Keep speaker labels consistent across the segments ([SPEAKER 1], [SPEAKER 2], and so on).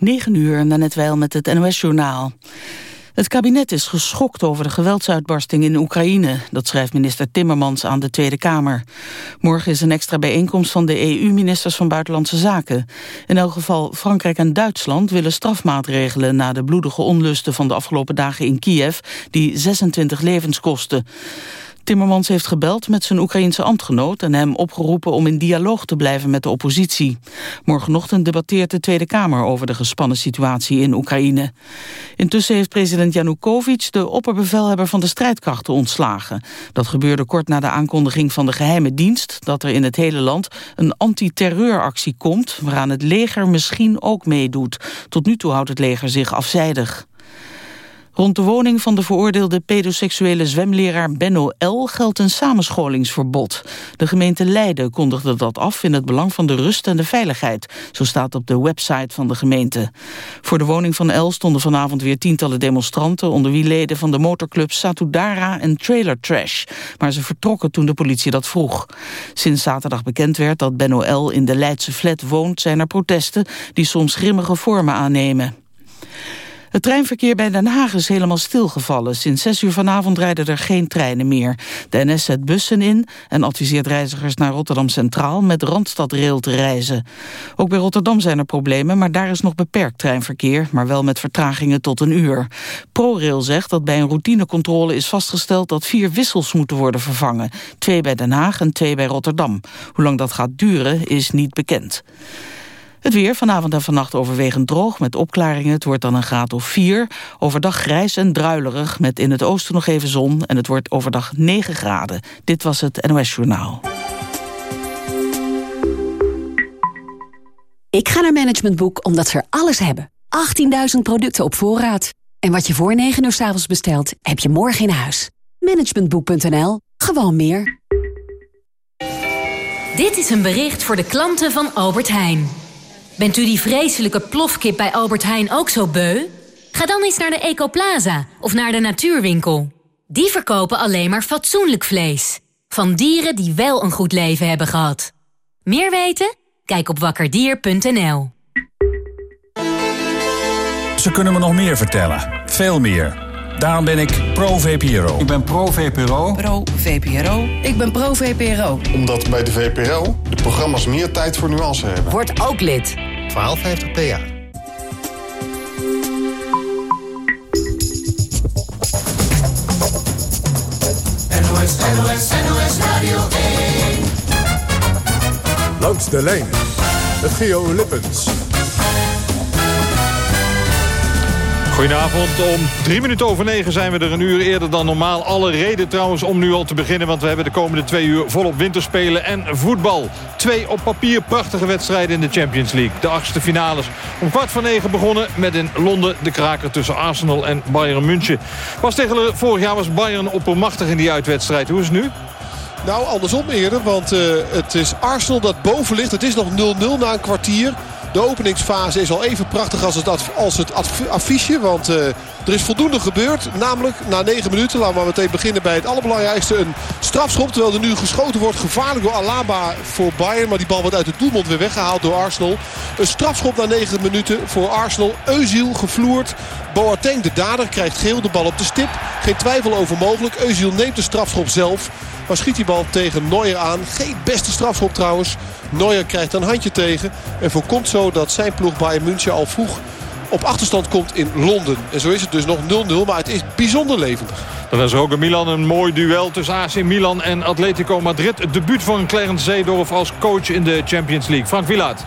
[SPEAKER 1] 9 uur, net wel met het NOS-journaal. Het kabinet is geschokt over de geweldsuitbarsting in Oekraïne. Dat schrijft minister Timmermans aan de Tweede Kamer. Morgen is een extra bijeenkomst van de EU-ministers van Buitenlandse Zaken. In elk geval Frankrijk en Duitsland willen strafmaatregelen... na de bloedige onlusten van de afgelopen dagen in Kiev... die 26 levens kosten. Timmermans heeft gebeld met zijn Oekraïense ambtgenoot... en hem opgeroepen om in dialoog te blijven met de oppositie. Morgenochtend debatteert de Tweede Kamer over de gespannen situatie in Oekraïne. Intussen heeft president Janukovic de opperbevelhebber van de strijdkrachten ontslagen. Dat gebeurde kort na de aankondiging van de geheime dienst... dat er in het hele land een antiterreuractie komt... waaraan het leger misschien ook meedoet. Tot nu toe houdt het leger zich afzijdig. Rond de woning van de veroordeelde pedoseksuele zwemleraar Benno L. geldt een samenscholingsverbod. De gemeente Leiden kondigde dat af in het belang van de rust en de veiligheid. Zo staat op de website van de gemeente. Voor de woning van L stonden vanavond weer tientallen demonstranten... onder wie leden van de motorclub Satudara en Trailer Trash. Maar ze vertrokken toen de politie dat vroeg. Sinds zaterdag bekend werd dat Benno L. in de Leidse flat woont... zijn er protesten die soms grimmige vormen aannemen. Het treinverkeer bij Den Haag is helemaal stilgevallen. Sinds 6 uur vanavond rijden er geen treinen meer. De NS zet bussen in en adviseert reizigers naar Rotterdam Centraal met Randstadrail te reizen. Ook bij Rotterdam zijn er problemen, maar daar is nog beperkt treinverkeer, maar wel met vertragingen tot een uur. ProRail zegt dat bij een routinecontrole is vastgesteld dat vier wissels moeten worden vervangen. Twee bij Den Haag en twee bij Rotterdam. Hoe lang dat gaat duren is niet bekend. Het weer vanavond en vannacht overwegend droog met opklaringen. Het wordt dan een graad of 4. Overdag grijs en druilerig met in het oosten nog even zon. En het wordt overdag 9 graden. Dit was het NOS Journaal.
[SPEAKER 2] Ik ga naar Management Boek omdat ze er alles hebben. 18.000 producten op voorraad. En wat je voor 9 uur s avonds bestelt, heb je morgen in huis. Managementboek.nl. Gewoon meer.
[SPEAKER 3] Dit is een bericht voor de klanten van Albert Heijn. Bent u die vreselijke plofkip bij Albert Heijn ook zo beu? Ga dan eens naar de Ecoplaza of naar de Natuurwinkel. Die verkopen alleen maar fatsoenlijk vlees. Van dieren die wel een goed leven hebben gehad. Meer weten? Kijk op wakkerdier.nl.
[SPEAKER 4] Ze kunnen me nog meer vertellen. Veel meer. Daarom ben ik pro-VPRO.
[SPEAKER 5] Ik ben pro-VPRO.
[SPEAKER 6] Pro-VPRO.
[SPEAKER 7] Ik ben pro-VPRO.
[SPEAKER 8] Omdat bij de VPRO de programma's meer tijd voor nuance hebben.
[SPEAKER 7] Word ook lid.
[SPEAKER 9] 1250 PA.
[SPEAKER 10] NOS, NOS, NOS Radio 1.
[SPEAKER 11] Langs de lijn. Het Geo Lippens.
[SPEAKER 12] Goedenavond, om drie minuten over negen zijn we er een uur eerder dan normaal. Alle reden trouwens om nu al te beginnen, want we hebben de komende twee uur volop winterspelen en voetbal. Twee op papier prachtige wedstrijden in de Champions League. De achtste finales om kwart van negen begonnen met in Londen de kraker tussen Arsenal en Bayern München. Was tegen vorig jaar was Bayern oppermachtig in die uitwedstrijd. Hoe is het nu?
[SPEAKER 13] Nou, andersom eerder, want uh, het is Arsenal dat boven ligt. Het is nog 0-0 na een kwartier. De openingsfase is al even prachtig als het, als het affiche. Want uh, er is voldoende gebeurd. Namelijk na 9 minuten. Laten we meteen beginnen bij het allerbelangrijkste. Een strafschop. Terwijl er nu geschoten wordt. Gevaarlijk door Alaba voor Bayern. Maar die bal wordt uit de doelmond weer weggehaald door Arsenal. Een strafschop na 9 minuten voor Arsenal. Euziel gevloerd. Boateng, de dader, krijgt geel. De bal op de stip. Geen twijfel over mogelijk. Euziel neemt de strafschop zelf. Maar schiet die bal tegen Neuer aan. Geen beste strafschop trouwens. Neuer krijgt een handje tegen. En voorkomt zo dat zijn ploeg Bayern München al vroeg op achterstand komt in Londen. En zo is het dus nog 0-0, maar het is bijzonder levendig.
[SPEAKER 12] Dan is ook in Milan een mooi duel tussen AC Milan en Atletico Madrid. Het debuut van Clarence Zeedorf als coach in de Champions League. Frank Wilaat.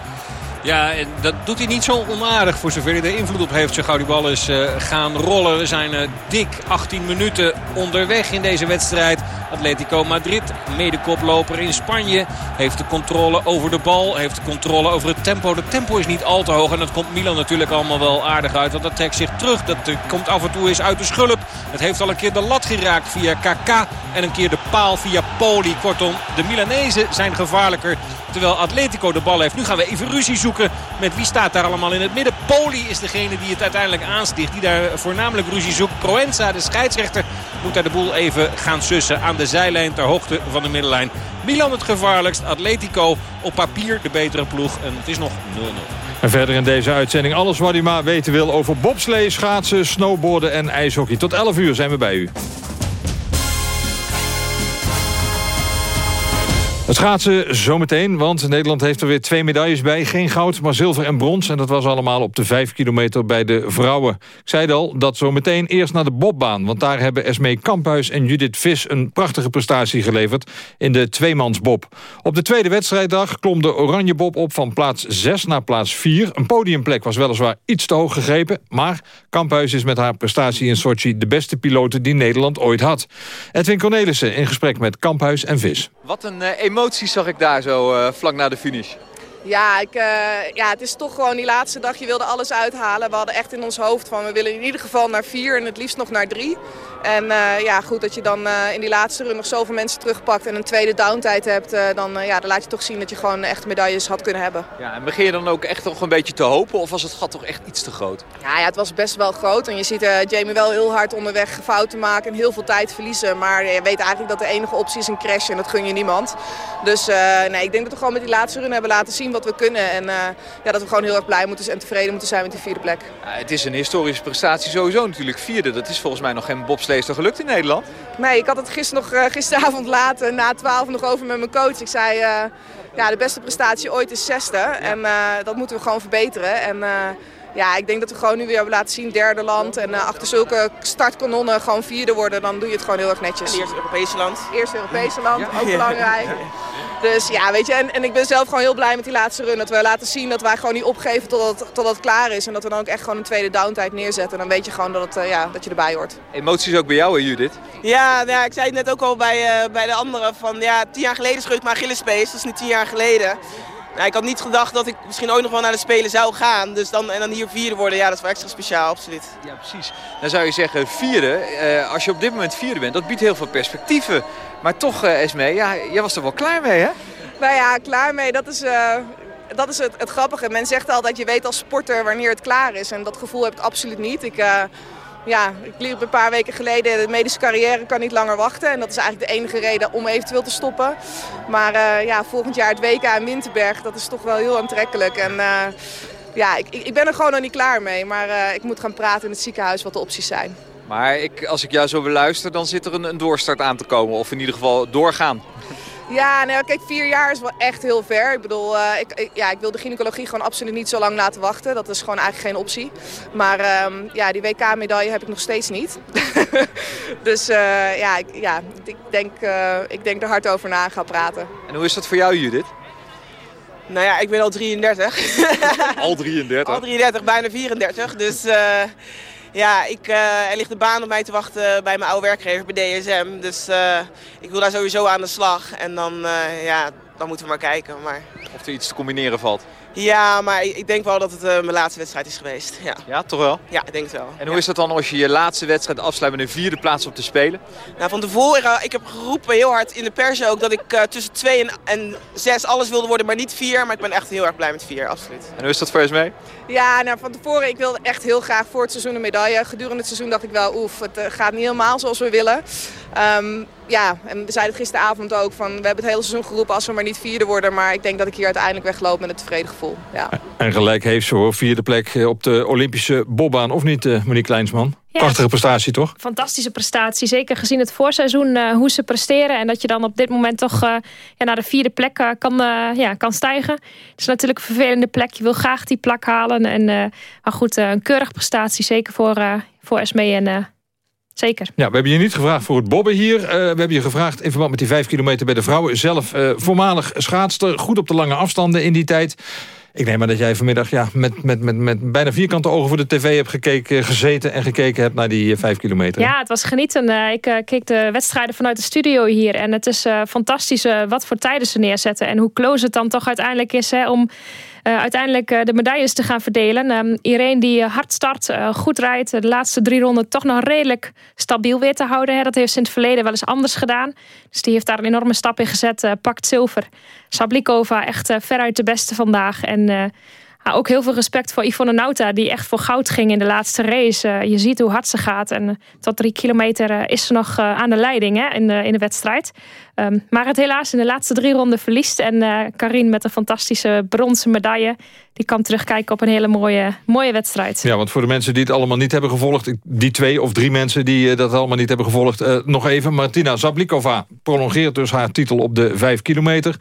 [SPEAKER 14] Ja, en dat doet hij niet zo onaardig voor zover hij er invloed op heeft. Zo gauw die bal is uh, gaan rollen. We zijn uh, dik 18 minuten onderweg in deze wedstrijd. Atletico Madrid, medekoploper in Spanje. Heeft de controle over de bal. Heeft de controle over het tempo. De tempo is niet al te hoog. En dat komt Milan natuurlijk allemaal wel aardig uit. Want dat trekt zich terug. Dat uh, komt af en toe eens uit de schulp. Het heeft al een keer de lat geraakt via KK. En een keer de paal via Poli. Kortom, de Milanezen zijn gevaarlijker. Terwijl Atletico de bal heeft. Nu gaan we even ruzie zoeken met wie staat daar allemaal in het midden. Poli is degene die het uiteindelijk aansticht. Die daar voornamelijk ruzie zoekt. Proenza, de scheidsrechter, moet daar de boel even gaan sussen. Aan de zijlijn ter hoogte van de middenlijn. Milan het gevaarlijkst. Atletico op papier de betere ploeg. En het is nog 0-0.
[SPEAKER 12] En verder in deze uitzending alles wat u maar weten wil over bobslee, schaatsen, snowboarden en ijshockey. Tot 11 uur zijn we bij u. Het schaatsen zometeen, want Nederland heeft er weer twee medailles bij. Geen goud, maar zilver en brons. En dat was allemaal op de vijf kilometer bij de vrouwen. Ik zei al, dat zometeen eerst naar de bobbaan. Want daar hebben Esmee Kamphuis en Judith Vis een prachtige prestatie geleverd... in de tweemansbob. Op de tweede wedstrijddag klom de oranje bob op van plaats 6 naar plaats 4. Een podiumplek was weliswaar iets te hoog gegrepen... maar Kamphuis is met haar prestatie in Sochi de beste pilote die Nederland ooit had. Edwin Cornelissen in gesprek met Kamphuis en Vis.
[SPEAKER 5] Wat een uh, emoties zag ik daar zo uh, vlak na de finish.
[SPEAKER 6] Ja, ik, uh, ja, het is toch gewoon die laatste dag. Je wilde alles uithalen. We hadden echt in ons hoofd van we willen in ieder geval naar vier en het liefst nog naar drie. En uh, ja, goed dat je dan uh, in die laatste run nog zoveel mensen terugpakt en een tweede downtijd hebt. Uh, dan, ja, dan laat je toch zien dat je gewoon echt medailles had kunnen hebben.
[SPEAKER 5] Ja, en begin je dan ook echt nog een beetje te hopen of was het gat toch echt iets te groot?
[SPEAKER 6] Ja, ja het was best wel groot. En je ziet Jamie wel heel hard onderweg fouten maken en heel veel tijd verliezen. Maar je weet eigenlijk dat de enige optie is een crash en dat gun je niemand. Dus nee, ik denk dat we gewoon met die laatste run hebben laten zien wat we kunnen. En ja, dat we gewoon heel erg blij moeten en tevreden moeten zijn met die vierde plek.
[SPEAKER 5] Ja, het is een historische prestatie sowieso natuurlijk. Vierde, dat is volgens mij nog geen bobsleester gelukt in Nederland.
[SPEAKER 6] Nee, ik had het gister nog, gisteravond laat na 12 nog over met mijn coach. Ik zei, uh, ja, de beste prestatie ooit is zesde. En dat moeten we gewoon verbeteren. En ja, ik denk dat we gewoon nu weer hebben laten zien, derde land. En achter zulke startkanonnen gewoon vierde worden, dan doe je het gewoon heel erg netjes.
[SPEAKER 9] En eerst Europese land.
[SPEAKER 6] Eerst Europese land, ook belangrijk. Dus ja, weet je, en, en ik ben zelf gewoon heel blij met die laatste run. Dat we laten zien dat wij gewoon niet opgeven totdat, totdat het klaar is. En dat we dan ook echt gewoon een tweede downtijd neerzetten. En dan weet je gewoon dat, het, uh, ja, dat je erbij hoort.
[SPEAKER 5] Emoties ook bij jou, hè, Judith?
[SPEAKER 9] Ja, ja, ik zei het net ook al bij, uh, bij de anderen. Van, ja, tien jaar geleden scheurde ik mijn Achillespees. Dat is nu tien jaar geleden. Nou, ik had niet gedacht dat ik misschien ooit nog wel naar de Spelen zou gaan. Dus dan, en dan hier vierde worden, ja, dat is wel extra speciaal, absoluut.
[SPEAKER 5] Ja, precies. Dan zou je zeggen, vierde, uh, als je op dit moment vierde bent, dat biedt heel veel perspectieven. Maar toch, uh, Esmee, ja, jij was er wel klaar mee, hè?
[SPEAKER 6] Nou ja, klaar mee, dat is... Uh, dat is het, het, grappige. Men zegt altijd, je weet als sporter wanneer het klaar is. En dat gevoel heb ik absoluut niet. Ik, uh, ja, ik liep een paar weken geleden, de medische carrière kan niet langer wachten. En dat is eigenlijk de enige reden om eventueel te stoppen. Maar uh, ja, volgend jaar het WK in Winterberg, dat is toch wel heel aantrekkelijk. En uh, ja, ik, ik ben er gewoon nog niet klaar mee. Maar uh, ik moet gaan praten in het ziekenhuis wat de opties zijn.
[SPEAKER 5] Maar ik, als ik jou zo beluister, dan zit er een, een doorstart aan te komen. Of in ieder geval doorgaan.
[SPEAKER 6] Ja, nou, kijk, vier jaar is wel echt heel ver. Ik bedoel, uh, ik, ik, ja, ik wil de gynaecologie gewoon absoluut niet zo lang laten wachten. Dat is gewoon eigenlijk geen optie. Maar um, ja, die WK-medaille heb ik nog steeds niet. dus uh, ja, ik, ja ik, denk, uh, ik denk er hard over na en ga praten.
[SPEAKER 5] En hoe is dat voor jou, Judith?
[SPEAKER 9] Nou ja, ik ben al 33.
[SPEAKER 5] al 33?
[SPEAKER 9] Al 33, bijna 34. Dus ja, ik, uh, er ligt een baan op mij te wachten bij mijn oude werkgever bij DSM. Dus uh, ik wil daar sowieso aan de slag. En dan, uh, ja, dan moeten we maar kijken. Maar...
[SPEAKER 5] Of er iets te combineren valt.
[SPEAKER 9] Ja, maar ik denk wel dat het mijn laatste wedstrijd is geweest. Ja.
[SPEAKER 5] ja, toch wel?
[SPEAKER 9] Ja, ik denk het wel.
[SPEAKER 5] En hoe
[SPEAKER 9] ja.
[SPEAKER 5] is dat dan als je je laatste wedstrijd afsluit met een vierde plaats op te spelen?
[SPEAKER 9] Nou, van tevoren, ik heb geroepen heel hard in de pers ook dat ik tussen 2 en, en 6 alles wilde worden, maar niet 4. Maar ik ben echt heel erg blij met 4, absoluut.
[SPEAKER 5] En hoe is dat voor je mee?
[SPEAKER 6] Ja, nou, van tevoren, ik wilde echt heel graag voor het seizoen een medaille. Gedurende het seizoen dacht ik wel, oef, het uh, gaat niet helemaal zoals we willen. Um, ja, en we zeiden het gisteravond ook, van, we hebben het hele seizoen geroepen als we maar niet vierde worden. Maar ik denk dat ik hier uiteindelijk wegloop met een tevreden gevoel. Ja.
[SPEAKER 12] En gelijk heeft ze hoor, vierde plek op de Olympische bobbaan, of niet uh, Monique Kleinsman? Ja, Prachtige prestatie, toch?
[SPEAKER 15] Fantastische prestatie. Zeker gezien het voorseizoen, uh, hoe ze presteren. En dat je dan op dit moment toch uh, ja, naar de vierde plek uh, kan, ja, kan stijgen. Het is natuurlijk een vervelende plek. Je wil graag die plek halen. En, maar goed, een keurige prestatie. Zeker voor, voor Esmee en... Zeker.
[SPEAKER 12] Ja, we hebben je niet gevraagd voor het bobben hier. we hebben je gevraagd in verband met die vijf kilometer bij de vrouwen. Zelf voormalig schaatster, goed op de lange afstanden in die tijd. Ik neem maar dat jij vanmiddag ja, met, met, met, met bijna vierkante ogen voor de tv hebt gekeken, gezeten en gekeken hebt naar die vijf kilometer.
[SPEAKER 15] Ja, het was genieten. Ik uh, keek de wedstrijden vanuit de studio hier. En het is fantastisch wat voor tijden ze neerzetten. En hoe close het dan toch uiteindelijk is hè, om uiteindelijk uh, de medailles te gaan verdelen. Um, Irene die hard start, goed rijdt. De laatste drie ronden toch nog redelijk stabiel weer te houden. Hè. Dat heeft ze in het verleden wel eens anders gedaan. Dus die heeft daar een enorme stap in gezet. pakt zilver. Sablikova echt veruit de beste vandaag. En ook heel veel respect voor Yvonne Nauta, die echt voor goud ging in de laatste race. je ziet hoe hard ze gaat. En tot drie kilometer is ze nog aan de leiding hè, in, de, in de wedstrijd. Ehm, maar het helaas in de laatste drie ronden verliest. En uh, Karin met een fantastische bronzen medaille. Die kan terugkijken op een hele mooie, mooie wedstrijd.
[SPEAKER 12] Ja, want voor de mensen die het allemaal niet hebben gevolgd... die twee of drie mensen die uh, dat allemaal niet hebben gevolgd... Uh, nog even, Martina Zablikova prolongeert dus haar titel op de vijf kilometer.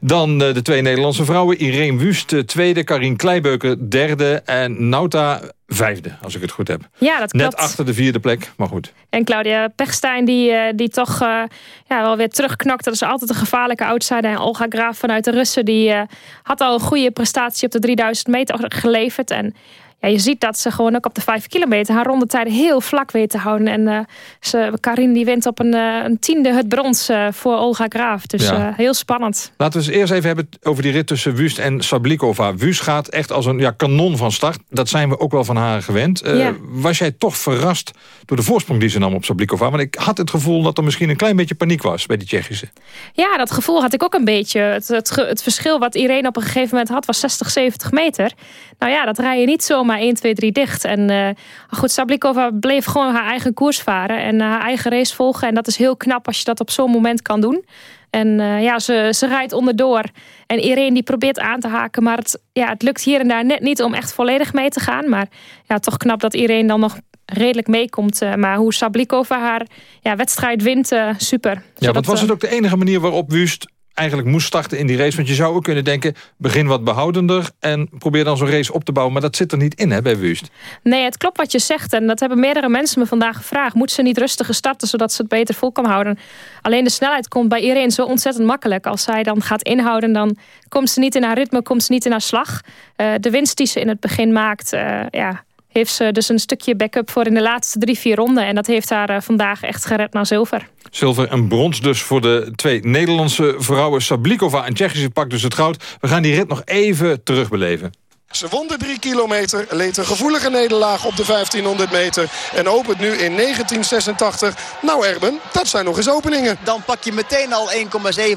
[SPEAKER 12] Dan de twee Nederlandse vrouwen. Irene Wust tweede, Karin Kleibeuken derde... en Nauta vijfde, als ik het goed heb.
[SPEAKER 15] Ja, dat
[SPEAKER 12] klopt. Net achter de vierde plek, maar goed.
[SPEAKER 15] En Claudia Pechstein, die, eh, die toch uh, ja, wel weer terugknakt. Dat is altijd een gevaarlijke outsider. En Olga Graaf vanuit de Russen, die uh, had al een goede prestatie op de 3000 meter geleverd. En ja, je ziet dat ze gewoon ook op de 5 kilometer haar rondetijden heel vlak weet te houden. En uh, ze, Karin die wint op een, uh, een tiende het brons uh, voor Olga Graaf. Dus heel spannend.
[SPEAKER 12] Laten we eens eerst even hebben over die rit tussen Wust en Sablikova. Wust gaat echt als een ja, kanon van start. Dat zijn we ook wel van haar gewend. Ja. Was jij toch verrast door de voorsprong die ze nam op Sablikova? Want ik had het gevoel dat er misschien een klein beetje paniek was bij die Tsjechische.
[SPEAKER 15] Ja, dat gevoel had ik ook een beetje. Het, het, het verschil wat Irene op een gegeven moment had was 60, 70 meter. Nou ja, dat rij je niet zomaar 1, 2, 3 dicht. En uh, goed, Sablikova bleef gewoon haar eigen koers varen en haar eigen race volgen. En dat is heel knap als je dat op zo'n moment kan doen. En uh, ja, ze, ze rijdt onderdoor. En Irene die probeert aan te haken. Maar het, ja, het lukt hier en daar net niet om echt volledig mee te gaan. Maar ja, toch knap dat Irene dan nog redelijk meekomt. Uh, maar hoe Sablikova haar ja, wedstrijd wint, uh, super.
[SPEAKER 12] Ja, wat was het ook de enige manier waarop Wust eigenlijk moest starten in die race. Want je zou ook kunnen denken, begin wat behoudender... en probeer dan zo'n race op te bouwen. Maar dat zit er niet in hè, bij Wust.
[SPEAKER 15] Nee, het klopt wat je zegt. En dat hebben meerdere mensen me vandaag gevraagd. Moet ze niet rustiger starten, zodat ze het beter vol kan houden? Alleen de snelheid komt bij iedereen zo ontzettend makkelijk. Als zij dan gaat inhouden, dan komt ze niet in haar ritme... komt ze niet in haar slag. Uh, de winst die ze in het begin maakt... Uh, ja, heeft ze dus een stukje backup voor in de laatste drie, vier ronden. En dat heeft haar uh, vandaag echt gered naar zilver.
[SPEAKER 12] Zilver en brons dus voor de twee Nederlandse vrouwen. Sablikova en Tsjechische pakt dus het goud. We gaan die rit nog even terugbeleven.
[SPEAKER 8] Ze won de 3 kilometer, leed een gevoelige nederlaag op de 1500 meter... en opent nu in 1986. Nou Erben, dat zijn nog eens openingen.
[SPEAKER 16] Dan pak je meteen al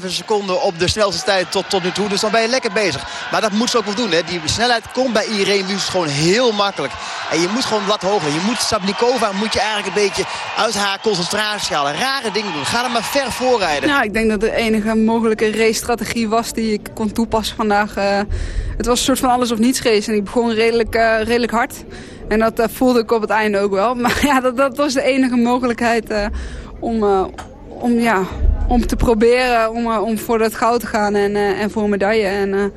[SPEAKER 16] 1,7 seconden op de snelste tijd tot, tot nu toe. Dus dan ben je lekker bezig. Maar dat moet ze ook wel doen. Hè. Die snelheid komt bij Irene Wust gewoon heel makkelijk. En je moet gewoon wat hoger. Je moet Sablikova moet je eigenlijk een beetje uit haar concentratie halen. Rare dingen doen. Ga er maar ver voorrijden.
[SPEAKER 17] Ja, ik denk dat de enige mogelijke race-strategie was die ik kon toepassen vandaag. Uh, het was een soort van alles of niets En ik begon redelijk, uh, redelijk hard. En dat uh, voelde ik op het einde ook wel. Maar ja, dat, dat was de enige mogelijkheid uh, om, om, ja, om te proberen om, om voor dat goud te gaan en, en voor een medaille. En,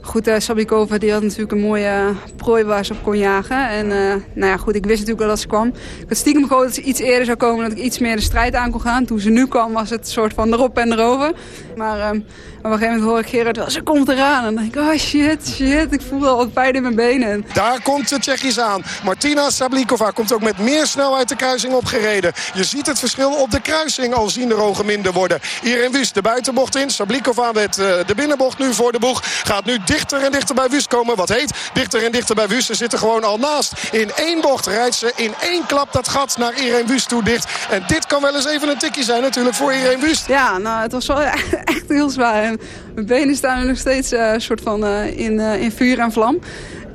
[SPEAKER 17] Goed, Sabikova die had natuurlijk een mooie prooi waar ze op kon jagen. En nou ja, goed, ik wist natuurlijk wel dat ze kwam. Ik had stiekem gehoopt dat ze iets eerder zou komen, dat ik iets meer de strijd aan kon gaan. Toen ze nu kwam was het een soort van erop en erover. Maar op een gegeven moment hoor ik Gerard wel, ze komt eraan. En dan denk ik, oh shit, shit, ik voel al wat pijn in mijn benen.
[SPEAKER 8] Daar komt de Tsjechisch aan. Martina Sablikova komt ook met meer snelheid de kruising opgereden. Je ziet het verschil op de kruising al zien de ogen minder worden. In Wust de buitenbocht in. Sablikova met de binnenbocht nu voor de boeg. Gaat nu dichter en dichter bij Wust komen. Wat heet dichter en dichter bij Wust. Ze zitten gewoon al naast. In één bocht rijdt ze in één klap dat gat naar Irene Wust toe dicht. En dit kan wel eens even een tikje zijn natuurlijk voor Irene Wust.
[SPEAKER 17] Ja, nou het was wel echt heel zwaar. Mijn benen staan nog steeds uh, soort van uh, in, uh, in vuur en vlam.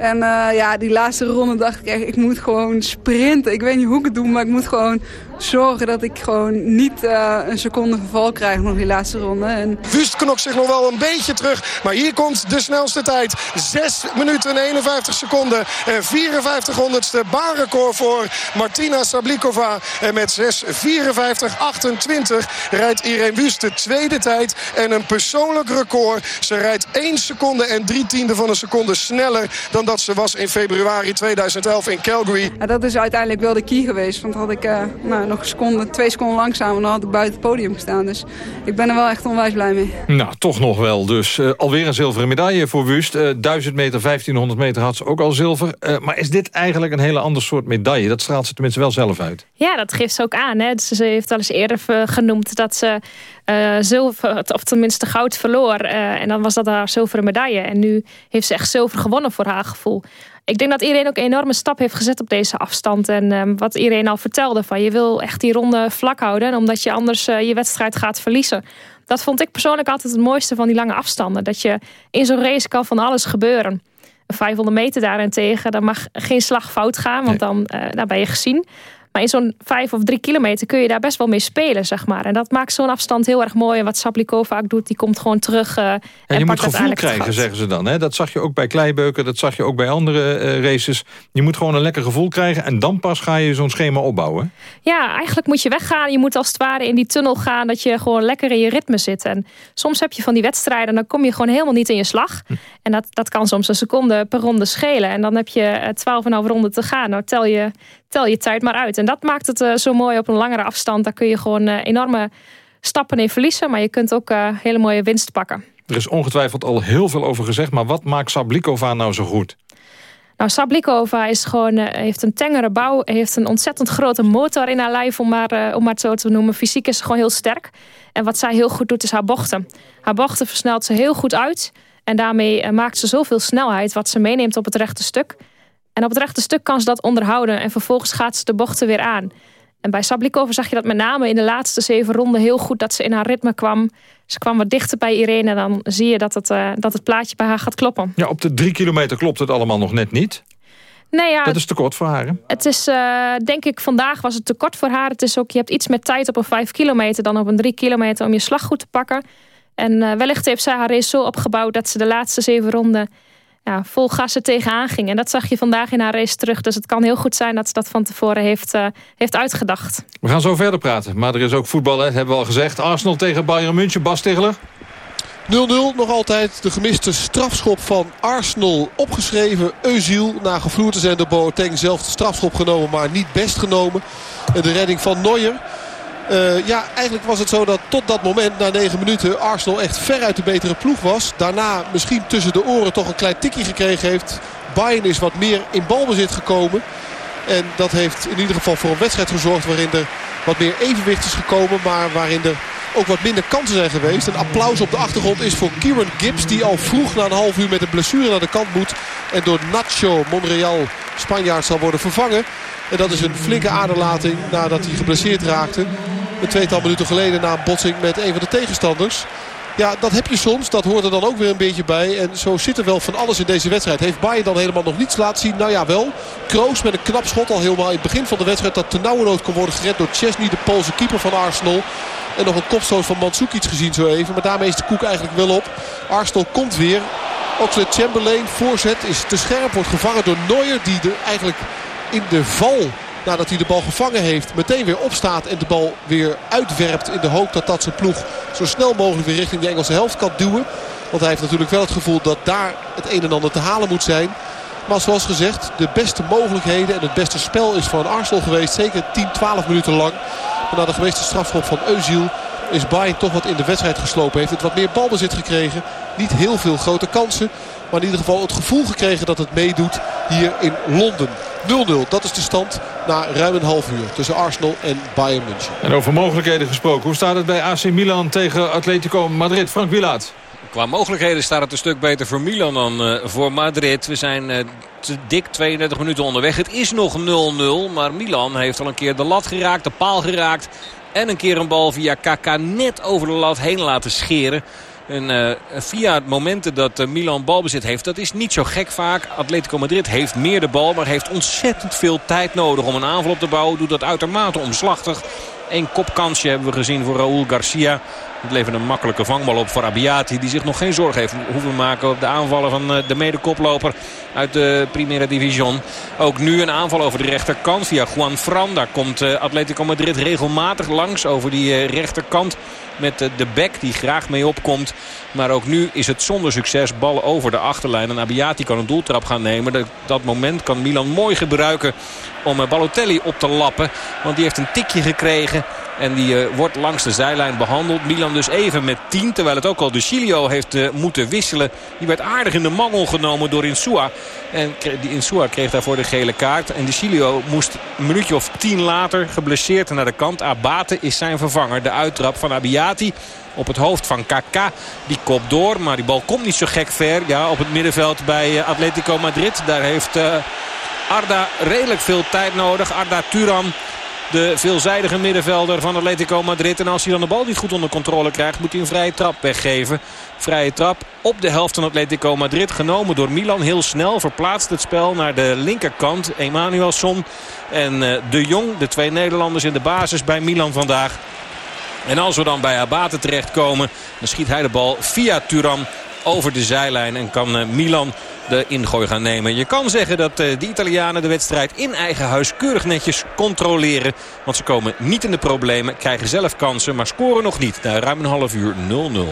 [SPEAKER 17] En uh, ja, die laatste ronde dacht ik echt, ik moet gewoon sprinten. Ik weet niet hoe ik het doe, maar ik moet gewoon zorgen dat ik gewoon niet uh, een seconde verval krijg nog die laatste ronde. En...
[SPEAKER 8] Wust knokt zich nog wel een beetje terug. Maar hier komt de snelste tijd. 6 minuten en 51 seconden. En 54 honderdste baanrecord voor Martina Sablikova. En met 6 54 28 rijdt Irene Wust de tweede tijd. En een persoonlijk record. Ze rijdt 1 seconde en 3 tiende van een seconde sneller dan dat ze was in februari 2011 in Calgary.
[SPEAKER 17] Ja, dat is uiteindelijk wel de key geweest. Want had ik uh, nou, nog een seconde, twee seconden langzamer... dan had ik buiten het podium gestaan. Dus ik ben er wel echt onwijs blij mee.
[SPEAKER 12] Nou, toch nog wel. Dus uh, alweer een zilveren medaille voor Wust. Uh, 1000 meter, 1500 meter had ze ook al zilver. Uh, maar is dit eigenlijk een hele ander soort medaille? Dat straalt ze tenminste wel zelf uit.
[SPEAKER 15] Ja, dat geeft ze ook aan. Hè. Dus ze heeft al eens eerder genoemd dat ze uh, zilver, of tenminste goud verloor. Uh, en dan was dat haar zilveren medaille. En nu heeft ze echt zilver gewonnen voor haar gevoel. Ik denk dat iedereen ook een enorme stap heeft gezet op deze afstand. En um, wat iedereen al vertelde, van je wil echt die ronde vlak houden. Omdat je anders uh, je wedstrijd gaat verliezen. Dat vond ik persoonlijk altijd het mooiste van die lange afstanden. Dat je in zo'n race kan van alles gebeuren. 500 meter daarentegen, dan mag geen slag fout gaan, want dan, dan ben je gezien. Maar in zo'n vijf of drie kilometer kun je daar best wel mee spelen, zeg maar. En dat maakt zo'n afstand heel erg mooi. En wat Sapliko vaak doet, die komt gewoon terug uh, en,
[SPEAKER 12] en je moet gevoel krijgen, zeggen ze dan. Hè? Dat zag je ook bij Kleibeuken, dat zag je ook bij andere uh, races. Je moet gewoon een lekker gevoel krijgen en dan pas ga je zo'n schema opbouwen.
[SPEAKER 15] Ja, eigenlijk moet je weggaan. Je moet als het ware in die tunnel gaan, dat je gewoon lekker in je ritme zit. En soms heb je van die wedstrijden, dan kom je gewoon helemaal niet in je slag. Hm. En dat, dat kan soms een seconde per ronde schelen. En dan heb je 12,5 ronden te gaan. Nou, tel je, tel je tijd maar uit. En dat maakt het uh, zo mooi op een langere afstand. Daar kun je gewoon uh, enorme stappen in verliezen. Maar je kunt ook uh, hele mooie winst pakken.
[SPEAKER 12] Er is ongetwijfeld al heel veel over gezegd. Maar wat maakt Sablikova nou zo goed?
[SPEAKER 15] Nou, Sablikova is gewoon, heeft een tengere bouw. Heeft een ontzettend grote motor in haar lijf. Om maar, om maar het zo te noemen. Fysiek is ze gewoon heel sterk. En wat zij heel goed doet is haar bochten. Haar bochten versnelt ze heel goed uit. En daarmee maakt ze zoveel snelheid. Wat ze meeneemt op het rechte stuk. En op het rechte stuk kan ze dat onderhouden. En vervolgens gaat ze de bochten weer aan. En bij Sablikova zag je dat met name in de laatste zeven ronden heel goed dat ze in haar ritme kwam. Ze kwam wat dichter bij Irene en dan zie je dat het, uh, dat het plaatje bij haar gaat kloppen.
[SPEAKER 12] Ja, op de drie kilometer klopt het allemaal nog net niet.
[SPEAKER 15] Nee, ja,
[SPEAKER 12] dat is te kort voor haar. Hè?
[SPEAKER 15] Het is, uh, denk ik, vandaag was het te kort voor haar. Het is ook, je hebt iets meer tijd op een vijf kilometer dan op een drie kilometer om je slag goed te pakken. En uh, wellicht heeft zij haar race zo opgebouwd dat ze de laatste zeven ronden ja, vol gas er tegenaan ging. En dat zag je vandaag in haar race terug. Dus het kan heel goed zijn dat ze dat van tevoren heeft, uh, heeft uitgedacht.
[SPEAKER 12] We gaan zo verder praten. Maar er is ook voetbal, hè, hebben we al gezegd. Arsenal tegen Bayern München. Bas Tegeler.
[SPEAKER 13] 0-0 nog altijd. De gemiste strafschop van Arsenal opgeschreven. Euziel, na gevloerd te zijn door Boateng, zelf de strafschop genomen, maar niet best genomen. En de redding van Neuer. Uh, ja, eigenlijk was het zo dat tot dat moment, na 9 minuten, Arsenal echt veruit de betere ploeg was. Daarna misschien tussen de oren toch een klein tikje gekregen heeft. Bayern is wat meer in balbezit gekomen. En dat heeft in ieder geval voor een wedstrijd gezorgd waarin er wat meer evenwicht is gekomen. Maar waarin er ook wat minder kansen zijn geweest. Een applaus op de achtergrond is voor Kieran Gibbs. Die al vroeg na een half uur met een blessure naar de kant moet. En door Nacho Monreal Spanjaard zal worden vervangen. En dat is een flinke aderlating nadat hij geblesseerd raakte. Een tweetal minuten geleden na een botsing met een van de tegenstanders. Ja, dat heb je soms. Dat hoort er dan ook weer een beetje bij. En zo zit er wel van alles in deze wedstrijd. Heeft Bayern dan helemaal nog niets laten zien? Nou ja, wel. Kroos met een knap schot al helemaal in het begin van de wedstrijd. Dat ternauwernood kon worden gered door Chesney, de Poolse keeper van Arsenal. En nog een kopstoot van iets gezien zo even. Maar daarmee is de koek eigenlijk wel op. Arsenal komt weer. Oxlade Chamberlain, voorzet, is te scherp. Wordt gevangen door Neuer. Die er eigenlijk in de val nadat hij de bal gevangen heeft meteen weer opstaat en de bal weer uitwerpt in de hoop dat dat zijn ploeg zo snel mogelijk weer richting de Engelse helft kan duwen. Want hij heeft natuurlijk wel het gevoel dat daar het een en ander te halen moet zijn. Maar zoals gezegd, de beste mogelijkheden en het beste spel is van Arsenal geweest. Zeker 10, 12 minuten lang. Maar na de geweeste strafschop van Eusiel is Bayern toch wat in de wedstrijd geslopen. Heeft het wat meer balbezit gekregen. Niet heel veel grote kansen. Maar in ieder geval het gevoel gekregen dat het meedoet hier in Londen. 0-0, dat is de stand na ruim een half uur tussen Arsenal en Bayern München.
[SPEAKER 12] En over mogelijkheden gesproken. Hoe staat het bij AC Milan tegen Atletico Madrid? Frank Wilaat.
[SPEAKER 14] Qua mogelijkheden staat het een stuk beter voor Milan dan uh, voor Madrid. We zijn te dik 32 minuten onderweg. Het is nog 0-0, maar Milan heeft al een keer de lat geraakt, de paal geraakt. En een keer een bal via KK net over de lat heen laten scheren. En uh, via het momenten dat uh, Milan balbezit heeft, dat is niet zo gek vaak. Atletico Madrid heeft meer de bal, maar heeft ontzettend veel tijd nodig om een aanval op te bouwen. Doet dat uitermate omslachtig. Eén kopkansje hebben we gezien voor Raúl Garcia. Het levert een makkelijke vangbal op voor Abiati. Die zich nog geen zorg heeft hoeven maken op de aanvallen van eh, de medekoploper uit de Primera Division. Ook nu een aanval over de rechterkant via Juan Fran. Daar komt Atletico Madrid regelmatig langs over die rechterkant met de bek die graag mee opkomt. Maar ook nu is het zonder succes. Bal over de achterlijn. En Abiati kan een doeltrap gaan nemen. Dat moment kan Milan mooi gebruiken om eh, Balotelli op te lappen. Want die heeft een tikje gekregen. En die uh, wordt langs de zijlijn behandeld. Milan dus even met 10. Terwijl het ook al de Chilio heeft uh, moeten wisselen. Die werd aardig in de mangel genomen door Insua. En die Insua kreeg daarvoor de gele kaart. En de Chilio moest een minuutje of 10 later geblesseerd naar de kant. Abate is zijn vervanger. De uittrap van Abiati op het hoofd van KK. Die kop door, maar die bal komt niet zo gek ver. Ja, op het middenveld bij uh, Atletico Madrid. Daar heeft... Arda redelijk veel tijd nodig. Arda Turan De veelzijdige middenvelder van Atletico Madrid. En als hij dan de bal niet goed onder controle krijgt moet hij een vrije trap weggeven. Vrije trap op de helft van Atletico Madrid. Genomen door Milan. Heel snel verplaatst het spel naar de linkerkant. Emanuelson en De Jong. De twee Nederlanders in de basis bij Milan vandaag. En als we dan bij Abate terechtkomen, dan schiet hij de bal via Turan over de zijlijn. En kan eh, Milan de ingooi gaan nemen. Je kan zeggen dat eh, de Italianen de wedstrijd in eigen huis keurig netjes controleren. Want ze komen niet in de problemen, krijgen zelf kansen, maar scoren nog niet. Na ruim een half uur 0-0 nog.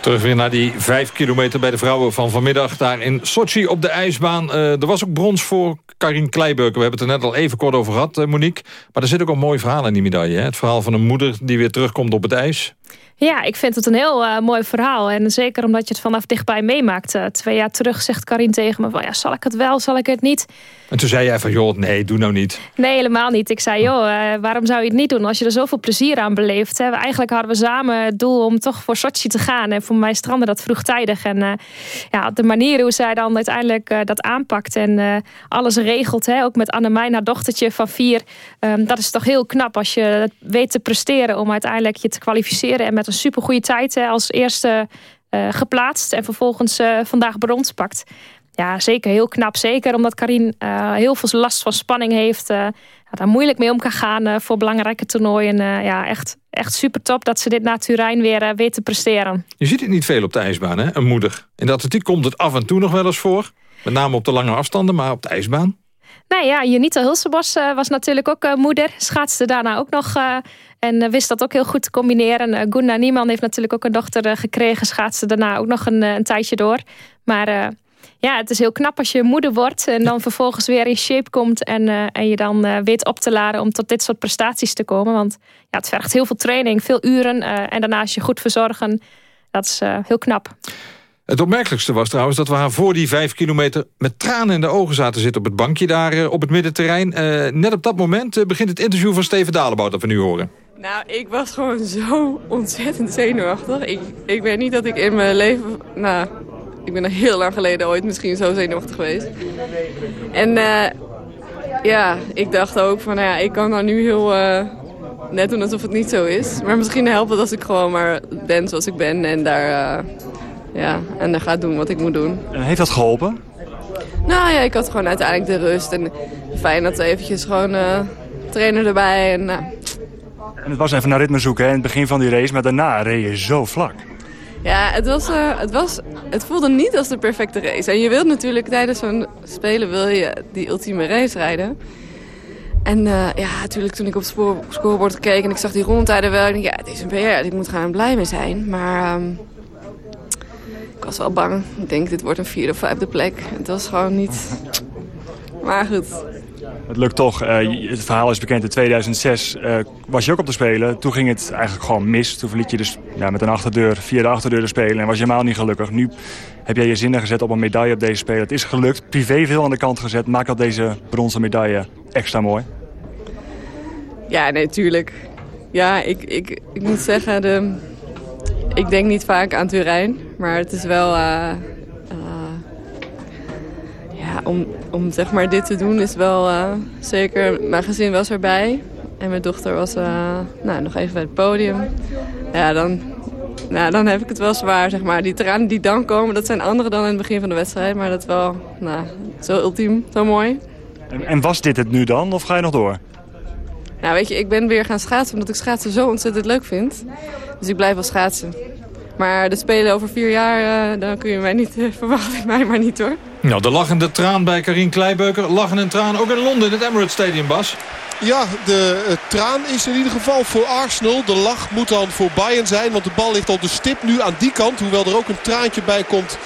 [SPEAKER 12] Terug weer naar die vijf kilometer bij de vrouwen van vanmiddag. Daar in Sochi op de ijsbaan. Uh, er was ook brons voor Karin Kleibeuken. We hebben het er net al even kort over gehad, Monique. Maar er zit ook een mooi verhaal in die medaille. Hè? Het verhaal van een moeder die weer terugkomt op het ijs.
[SPEAKER 15] Ja, ik vind het een heel uh, mooi verhaal. En zeker omdat je het vanaf dichtbij meemaakt. Uh, twee jaar terug zegt Karin tegen me van... ja, zal ik het wel, zal ik het niet?
[SPEAKER 12] En toen zei jij van, joh, nee, doe nou niet.
[SPEAKER 15] Nee, helemaal niet. Ik zei, joh, uh, waarom zou je het niet doen als je er zoveel plezier aan beleeft? Hè? Eigenlijk hadden we samen het doel om toch voor Sochi te gaan. En voor mij strandde dat vroegtijdig. En ja, de manier hoe zij dan uiteindelijk dat aanpakt en alles regelt. Hè? Ook met Annemijn, haar dochtertje van vier. Um, dat is toch heel knap als je weet te presteren... om uiteindelijk je te kwalificeren en met een supergoeie tijd hè, als eerste uh, geplaatst. En vervolgens uh, vandaag brons pakt. Ja, zeker heel knap. Zeker omdat Karin uh, heel veel last van spanning heeft. daar moeilijk mee om kan gaan voor belangrijke toernooien. ja, echt, echt super top dat ze dit na Turijn weer weet te presteren.
[SPEAKER 12] Je ziet het niet veel op de ijsbaan, hè? Een moeder. In de atletiek komt het af en toe nog wel eens voor. Met name op de lange afstanden, maar op de ijsbaan?
[SPEAKER 15] Nee, ja, Janita Hulsebos was natuurlijk ook moeder. Schaatste daarna ook nog en uh, wist dat ook heel goed te combineren. Uh, Gunnar Nieman heeft natuurlijk ook een dochter uh, gekregen. Schaatste daarna ook nog een, een tijdje door. Maar ja, het is heel knap als je moeder wordt. En dan vervolgens weer in shape komt. En, en je dan weet op te laden om tot dit soort prestaties te komen. Want ja, het vergt heel veel training, veel uren. en daarnaast je goed verzorgen. Dat is heel knap.
[SPEAKER 12] Het opmerkelijkste was trouwens dat we haar voor die vijf kilometer... met tranen in de ogen zaten zitten op het bankje daar op het middenterrein. net op dat moment begint het interview van Steven Dalebout dat we nu horen.
[SPEAKER 18] Nou, ik was gewoon zo ontzettend zenuwachtig. Ik, ik weet niet dat ik in mijn leven... Nou, ik ben er heel lang geleden ooit misschien zo zenuwachtig geweest. En uh, ja, ik dacht ook van, nou ja, ik kan nou nu heel... Uh, net doen alsof het niet zo is. Maar misschien helpt het als ik gewoon maar ben zoals ik ben en daar, uh, ja, en daar ga doen wat ik moet doen.
[SPEAKER 19] En heeft dat geholpen?
[SPEAKER 18] Nou ja, ik had gewoon uiteindelijk de rust en fijn dat we eventjes gewoon trainer erbij en nou,
[SPEAKER 19] en het was even naar ritme zoeken hè, in het begin van die race, maar daarna reed je zo vlak.
[SPEAKER 18] Ja, het, was, uh, het, was, het voelde niet als de perfecte race. En je wilt natuurlijk tijdens zo'n spelen wil je die ultieme race rijden. En uh, ja, natuurlijk toen ik op het spoor, scorebord keek en ik zag die rondtijden wel. Ik ja, het is een PR, ik moet gaan blij mee zijn. Maar um, ik was wel bang. Ik denk, dit wordt een vierde of vijfde plek. Het was gewoon niet... Maar goed,
[SPEAKER 19] het lukt toch. Uh, het verhaal is bekend. In 2006 uh, was je ook op te spelen. Toen ging het eigenlijk gewoon mis. Toen verliet je dus ja, met een achterdeur, via de achterdeur te spelen. En was je helemaal niet gelukkig. Nu heb jij je zinnen gezet op een medaille op deze spelen. Het is gelukt. Privé veel aan de kant gezet. Maakt dat deze bronzen medaille extra mooi?
[SPEAKER 18] Ja, nee, tuurlijk. Ja, ik, ik, ik moet zeggen, de, ik denk niet vaak aan Turijn. Maar het is wel... Uh, om, om zeg maar dit te doen is wel uh, zeker... Mijn gezin was erbij. En mijn dochter was uh, nou, nog even bij het podium. Ja, dan, nou, dan heb ik het wel zwaar, zeg maar. Die tranen die dan komen, dat zijn andere dan in het begin van de wedstrijd. Maar dat is wel nou, zo ultiem, zo mooi.
[SPEAKER 19] En, en was dit het nu dan, of ga je nog door?
[SPEAKER 18] Nou, weet je, ik ben weer gaan schaatsen omdat ik schaatsen zo ontzettend leuk vind. Dus ik blijf wel schaatsen. Maar de Spelen over vier jaar, uh, dan kun je mij niet uh, verwachten. Mij maar niet hoor.
[SPEAKER 12] Nou, de lachende traan bij Karin Kleibeuker. Lachende traan ook in Londen in het Emirates Stadium, Bas.
[SPEAKER 13] Ja, de uh, traan is in ieder geval voor Arsenal. De lach moet dan voor Bayern zijn. Want de bal ligt op de stip nu aan die kant. Hoewel er ook een traantje bij komt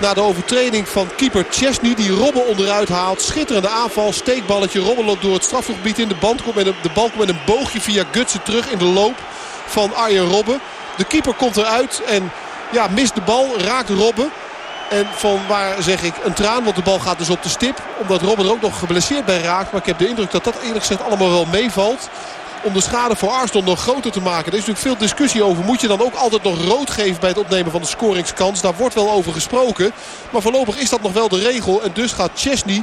[SPEAKER 13] na de overtreding van keeper Chesney. Die Robben onderuit haalt. Schitterende aanval. Steekballetje. Robben loopt door het strafgebied in. De, band komt met een, de bal komt met een boogje via Gutsen terug in de loop van Arjen Robben. De keeper komt eruit en ja, mist de bal, raakt Robben. En van waar zeg ik een traan, want de bal gaat dus op de stip. Omdat Robben er ook nog geblesseerd bij raakt. Maar ik heb de indruk dat dat eerlijk gezegd allemaal wel meevalt. Om de schade voor Arsenal nog groter te maken. Er is natuurlijk veel discussie over. Moet je dan ook altijd nog rood geven bij het opnemen van de scoringskans? Daar wordt wel over gesproken. Maar voorlopig is dat nog wel de regel. En dus gaat Chesney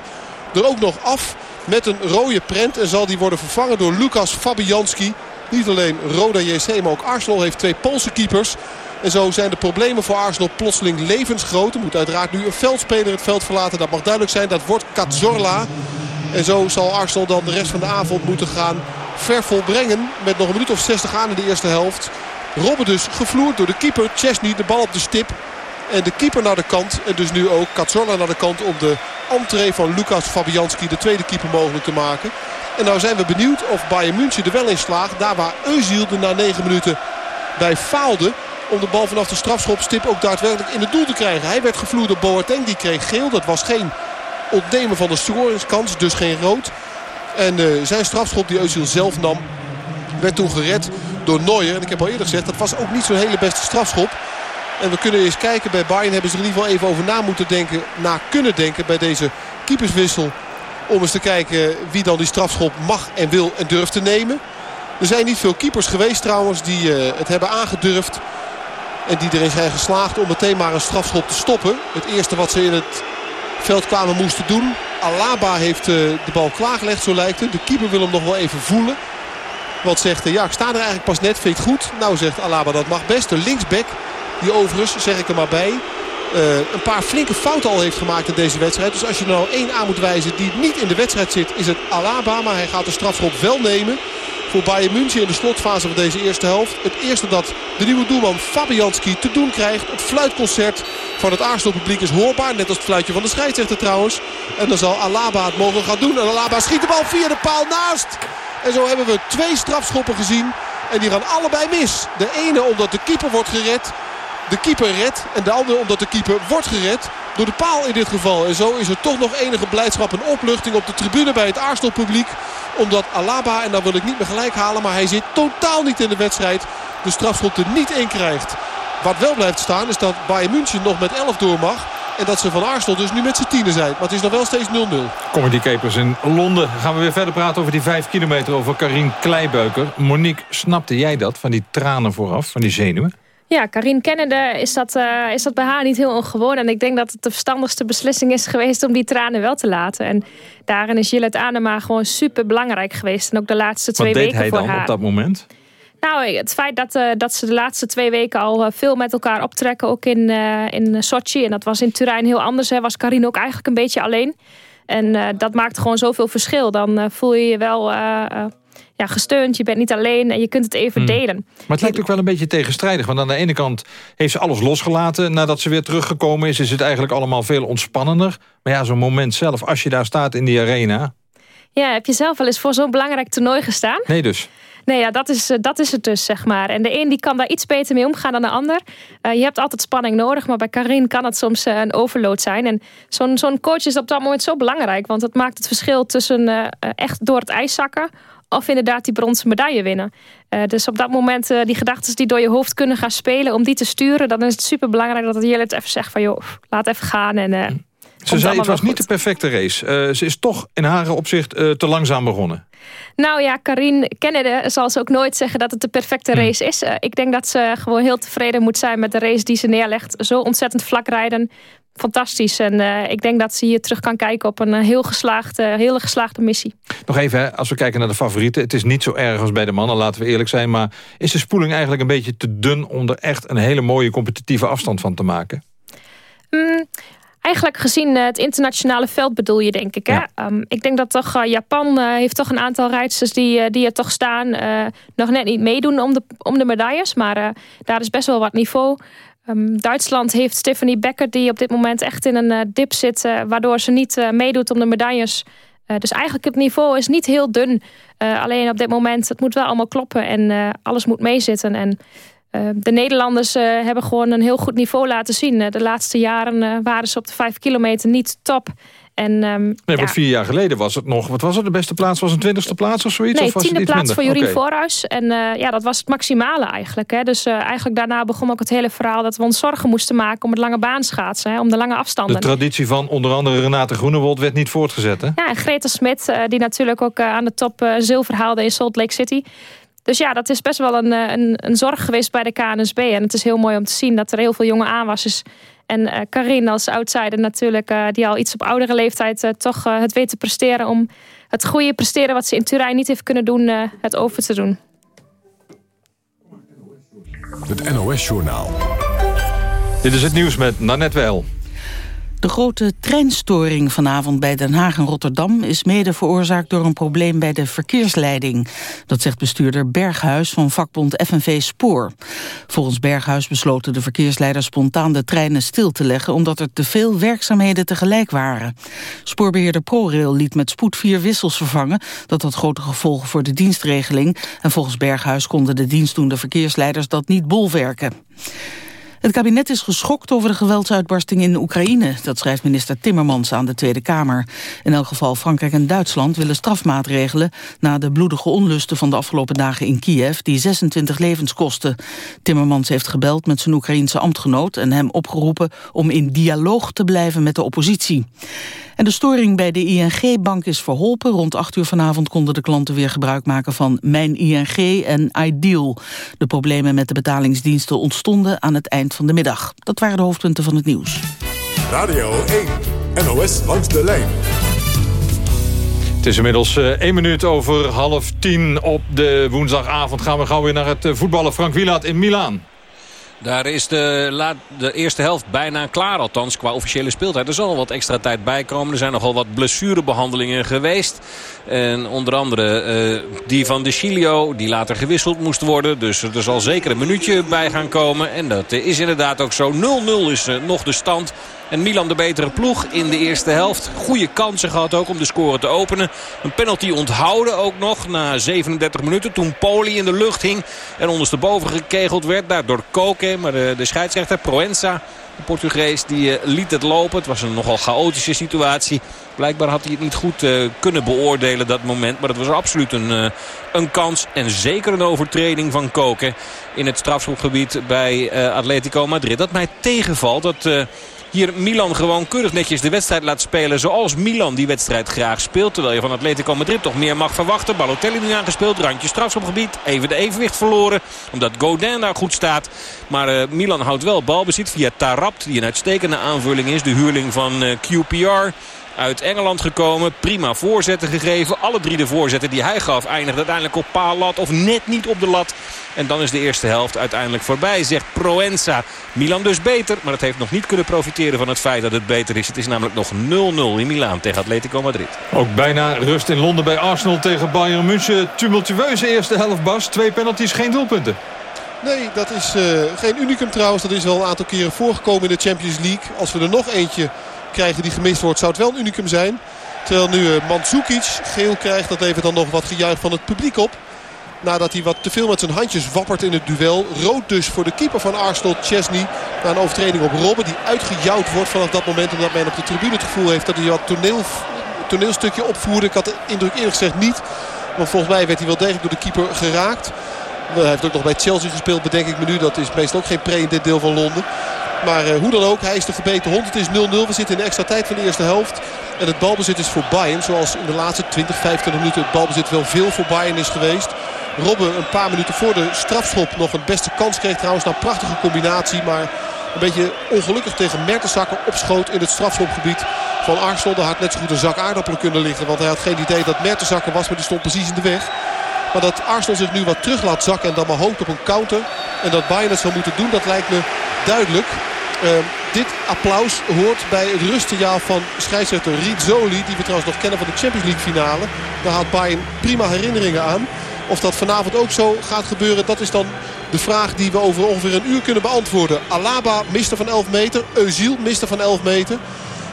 [SPEAKER 13] er ook nog af met een rode prent. En zal die worden vervangen door Lucas Fabianski. Niet alleen Roda JC, maar ook Arsenal heeft twee Poolse keepers. En zo zijn de problemen voor Arsenal plotseling levensgroot. Er moet uiteraard nu een veldspeler het veld verlaten. Dat mag duidelijk zijn. Dat wordt Cazorla. En zo zal Arsenal dan de rest van de avond moeten gaan ver volbrengen. Met nog een minuut of 60 aan in de eerste helft. Robben dus gevloerd door de keeper. Chesney de bal op de stip. En de keeper naar de kant. En dus nu ook Cazorla naar de kant om de entree van Lucas Fabianski, de tweede keeper, mogelijk te maken. En nou zijn we benieuwd of Bayern München er wel in slaagt. Daar waar Eusiel er na 9 minuten bij faalde. Om de bal vanaf de strafschopstip ook daadwerkelijk in het doel te krijgen. Hij werd gevloerd door Boateng. Die kreeg geel. Dat was geen ontnemen van de scoringskans. Dus geen rood. En uh, zijn strafschop die Eusiel zelf nam. Werd toen gered door Neuer. En ik heb al eerder gezegd. Dat was ook niet zo'n hele beste strafschop. En we kunnen eens kijken. Bij Bayern hebben ze er in ieder geval even over na moeten denken. Na kunnen denken bij deze keeperswissel. Om eens te kijken wie dan die strafschop mag en wil en durft te nemen. Er zijn niet veel keepers geweest trouwens die uh, het hebben aangedurfd. En die erin zijn geslaagd om meteen maar een strafschop te stoppen. Het eerste wat ze in het veld kwamen moesten doen. Alaba heeft uh, de bal klaargelegd, zo lijkt het. De keeper wil hem nog wel even voelen. Want zegt, uh, ja ik sta er eigenlijk pas net, vind ik goed. Nou zegt Alaba dat mag best. De linksback, die overigens, zeg ik er maar bij... Uh, een paar flinke fouten al heeft gemaakt in deze wedstrijd. Dus als je nou één aan moet wijzen die niet in de wedstrijd zit, is het Alaba. Maar hij gaat de strafschop wel nemen voor Bayern München in de slotfase van deze eerste helft. Het eerste dat de nieuwe doelman Fabianski te doen krijgt. Het fluitconcert van het Arsenal publiek is hoorbaar. Net als het fluitje van de scheidsrechter trouwens. En dan zal Alaba het mogen gaan doen. En Alaba schiet de bal via de paal naast. En zo hebben we twee strafschoppen gezien. En die gaan allebei mis. De ene omdat de keeper wordt gered de keeper redt. En de andere omdat de keeper wordt gered. Door de paal in dit geval. En zo is er toch nog enige blijdschap en opluchting op de tribune bij het Arsenal publiek. Omdat Alaba, en dan wil ik niet meer gelijk halen. Maar hij zit totaal niet in de wedstrijd. De strafschop er niet in krijgt. Wat wel blijft staan is dat Bayern München nog met 11 door mag. En dat ze van Arsenal dus nu met z'n tienen zijn. Maar het is nog wel steeds 0-0.
[SPEAKER 12] Comedy Capers in Londen. Gaan we weer verder praten over die 5 kilometer over Karin Kleibeuker. Monique, snapte jij dat van die tranen vooraf, van die zenuwen?
[SPEAKER 15] Ja, Karin kennende is dat, uh, is dat bij haar niet heel ongewoon. En ik denk dat het de verstandigste beslissing is geweest om die tranen wel te laten. En daarin is Jillet Anema gewoon super belangrijk geweest. En ook de laatste twee
[SPEAKER 12] Wat
[SPEAKER 15] weken
[SPEAKER 12] deed hij
[SPEAKER 15] voor
[SPEAKER 12] dan
[SPEAKER 15] haar.
[SPEAKER 12] op dat moment?
[SPEAKER 15] Nou, het feit dat, uh, dat ze de laatste twee weken al uh, veel met elkaar optrekken. Ook in, uh, in Sochi. En dat was in Turijn heel anders. Hè. Was Karin ook eigenlijk een beetje alleen. En dat maakt gewoon zoveel verschil. Dan voel je je wel ja, gesteund. Je bent niet alleen en je kunt het even
[SPEAKER 12] Hmm.
[SPEAKER 15] delen.
[SPEAKER 12] Maar het lijkt ook wel een beetje tegenstrijdig. Want aan de ene kant heeft ze alles losgelaten. Nadat ze weer teruggekomen is, is het eigenlijk allemaal veel ontspannender. Maar ja, zo'n moment zelf, als je daar staat in die arena...
[SPEAKER 15] Ja, heb je zelf wel eens voor zo'n belangrijk toernooi gestaan?
[SPEAKER 12] Nee dus.
[SPEAKER 15] Nee, ja, dat is, dat is het dus, zeg maar. En de een die kan daar iets beter mee omgaan dan de ander. Uh, je hebt altijd spanning nodig, maar bij Karin kan het soms uh, een overload zijn. En zo'n zo'n coach is op dat moment zo belangrijk. Want het maakt het verschil tussen uh, echt door het ijs zakken of inderdaad die bronzen medaille winnen. Uh, dus op dat moment uh, die gedachten die door je hoofd kunnen gaan spelen... om die te sturen, dan is het super belangrijk dat Jillet even zegt van... joh, laat even gaan en... Uh,
[SPEAKER 12] ze zei het was niet de perfecte race. ze is toch in haar opzicht te langzaam begonnen.
[SPEAKER 15] Nou ja, Karin Kennedy zal ze ook nooit zeggen dat het de perfecte race is. ik denk dat ze gewoon heel tevreden moet zijn met de race die ze neerlegt. Zo ontzettend vlak rijden fantastisch. En uh, ik denk dat ze hier terug kan kijken op een heel geslaagde, hele geslaagde missie.
[SPEAKER 12] Nog even, hè, als we kijken naar de favorieten. Het is niet zo erg als bij de mannen, laten we eerlijk zijn. Maar is de spoeling eigenlijk een beetje te dun... om er echt een hele mooie competitieve afstand van te maken?
[SPEAKER 15] Mm, eigenlijk gezien het internationale veld bedoel je, denk ik. Hè? Ja. Um, ik denk dat toch Japan uh, heeft toch een aantal rijdsters die, die er toch staan. nog net niet meedoen om de, om de medailles. Maar daar is best wel wat niveau... Um, Duitsland heeft Stephanie Becker die op dit moment echt in een uh, dip zit. Uh, waardoor ze niet uh, meedoet om de medailles. dus eigenlijk het niveau is niet heel dun. alleen op dit moment, het moet wel allemaal kloppen. En alles moet meezitten. En de Nederlanders hebben gewoon een heel goed niveau laten zien. de laatste jaren waren ze op de vijf kilometer niet top. En, um,
[SPEAKER 12] nee, ja. vier jaar geleden was het nog... Wat was het? De beste plaats was een twintigste plaats of zoiets?
[SPEAKER 15] Nee,
[SPEAKER 12] of was
[SPEAKER 15] tiende plaats
[SPEAKER 12] minder?
[SPEAKER 15] voor Jorien
[SPEAKER 12] okay.
[SPEAKER 15] Voorhuis. En uh, ja, dat was het maximale eigenlijk. Hè. Dus uh, eigenlijk daarna begon ook het hele verhaal... dat we ons zorgen moesten maken om het lange baanschaatsen. Hè, om de lange afstanden.
[SPEAKER 12] De traditie van onder andere Renate Groenewold werd niet voortgezet, hè?
[SPEAKER 15] Ja, en Greta Smit, uh, die natuurlijk ook aan de top zilver haalde in Salt Lake City... Dus ja, dat is best wel een, een, een zorg geweest bij de KNSB. En het is heel mooi om te zien dat er heel veel jonge aanwassers En uh, Karin als outsider natuurlijk, die al iets op oudere leeftijd toch het weet te presteren om het goede presteren wat ze in Turijn niet heeft kunnen doen, het over te doen.
[SPEAKER 11] Het NOS-journaal.
[SPEAKER 12] Dit is het nieuws met Nanette Wel.
[SPEAKER 1] De grote treinstoring vanavond bij Den Haag en Rotterdam... is mede veroorzaakt door een probleem bij de verkeersleiding. Dat zegt bestuurder Berghuis van vakbond FNV Spoor. Volgens Berghuis besloten de verkeersleiders spontaan de treinen stil te leggen... omdat er te veel werkzaamheden tegelijk waren. Spoorbeheerder ProRail liet met spoed vier wissels vervangen. Dat had grote gevolgen voor de dienstregeling. En volgens Berghuis konden de dienstdoende verkeersleiders dat niet bolwerken. Het kabinet is geschokt over de geweldsuitbarsting in Oekraïne. Dat schrijft minister Timmermans aan de Tweede Kamer. In elk geval Frankrijk en Duitsland willen strafmaatregelen... na de bloedige onlusten van de afgelopen dagen in Kiev... die 26 levens kosten. Timmermans heeft gebeld met zijn Oekraïense ambtgenoot... en hem opgeroepen om in dialoog te blijven met de oppositie. En de storing bij de ING-bank is verholpen. Rond 8 uur vanavond konden de klanten weer gebruik maken van Mijn ING en Ideal. De problemen met de betalingsdiensten ontstonden aan het eind van de middag. Dat waren de hoofdpunten van het nieuws.
[SPEAKER 11] Radio 1, NOS langs de lijn.
[SPEAKER 12] Het is inmiddels uh, één minuut over half tien op de woensdagavond. Gaan we gauw weer naar het uh, voetballen Frank Wieland in Milaan.
[SPEAKER 14] Daar is de, de, eerste helft bijna klaar, althans qua officiële speeltijd. Er zal wat extra tijd bij komen. Er zijn nogal wat blessurebehandelingen geweest. En onder andere uh, die van de Chilio, die later gewisseld moest worden. Dus er zal zeker een minuutje bij gaan komen. En dat is inderdaad ook zo. 0-0 is uh, nog de stand. En Milan de betere ploeg in de eerste helft. Goede kansen gehad ook om de score te openen. Een penalty onthouden ook nog na 37 minuten. Toen Poli in de lucht hing en ondersteboven gekegeld werd. Daar door Koke, maar de, de scheidsrechter Proenza de Portugees die uh, liet het lopen. Het was een nogal chaotische situatie. Blijkbaar had hij het niet goed uh, kunnen beoordelen dat moment. Maar het was absoluut een, uh, een kans. En zeker een overtreding van Koken in het strafschopgebied bij Atletico Madrid. Dat mij tegenvalt. Dat hier Milan gewoon keurig netjes de wedstrijd laat spelen zoals Milan die wedstrijd graag speelt. Terwijl je van Atletico Madrid toch meer mag verwachten. Balotelli nu aangespeeld, randje strafschopgebied. Even de evenwicht verloren omdat Godin daar goed staat. Maar uh, Milan houdt wel balbezit via Tarabt die een uitstekende aanvulling is. De huurling van uh, QPR uit Engeland gekomen. Prima voorzetten gegeven. Alle drie de voorzetten die hij gaf eindigden uiteindelijk op paallat of net niet op de lat. En dan is de eerste helft uiteindelijk voorbij, zegt Proenza. Milan dus beter, maar het heeft nog niet kunnen profiteren van het feit dat het beter is. Het is namelijk nog 0-0 in Milaan tegen Atletico Madrid.
[SPEAKER 12] Ook bijna rust in Londen bij Arsenal tegen Bayern München. Tumultueuze eerste helft, Bas. Twee penalties, geen doelpunten.
[SPEAKER 13] Nee, dat is uh, geen unicum trouwens. Dat is al een aantal keren voorgekomen in de Champions League. Als we er nog eentje krijgen die gemist wordt, zou het wel een unicum zijn. Terwijl nu uh, Mandzukic geel krijgt, dat levert dan nog wat gejuich van het publiek op. Nadat hij wat te veel met zijn handjes wappert in het duel. Rood dus voor de keeper van Arsenal, Chesney. Na een overtreding op Robben die uitgejouwd wordt vanaf dat moment. Omdat men op de tribune het gevoel heeft dat hij wat toneel, toneelstukje opvoerde. Ik had de indruk eerlijk gezegd niet. Want volgens mij werd hij wel degelijk door de keeper geraakt. Hij heeft ook nog bij Chelsea gespeeld, bedenk ik me nu. Dat is meestal ook geen pre in dit deel van Londen. Maar uh, hoe dan ook, hij is de gebeten hond. Het is 0-0. We zitten in de extra tijd van de eerste helft. En het balbezit is voor Bayern. Zoals in de laatste 20, 25 minuten het balbezit wel veel voor Bayern is geweest. Robben een paar minuten voor de strafschop nog een beste kans kreeg. Trouwens, nou prachtige combinatie. Maar een beetje ongelukkig tegen Mertensakker opschoot in het strafschopgebied van Arsenal. Daar had net zo goed een zak aardappelen kunnen liggen. Want hij had geen idee dat Mertensakker was, maar die stond precies in de weg. Maar dat Arsenal zich nu wat terug laat zakken en dan maar hoopt op een counter. En dat Bayern het zou moeten doen, dat lijkt me duidelijk. Uh, dit applaus hoort bij het rustsignaal van scheidsrechter Rizzoli. Die we trouwens nog kennen van de Champions League finale. Daar haalt Bayern prima herinneringen aan. Of dat vanavond ook zo gaat gebeuren, dat is dan de vraag die we over ongeveer een uur kunnen beantwoorden. Alaba miste van 11 meter, Eusiel miste van 11 meter.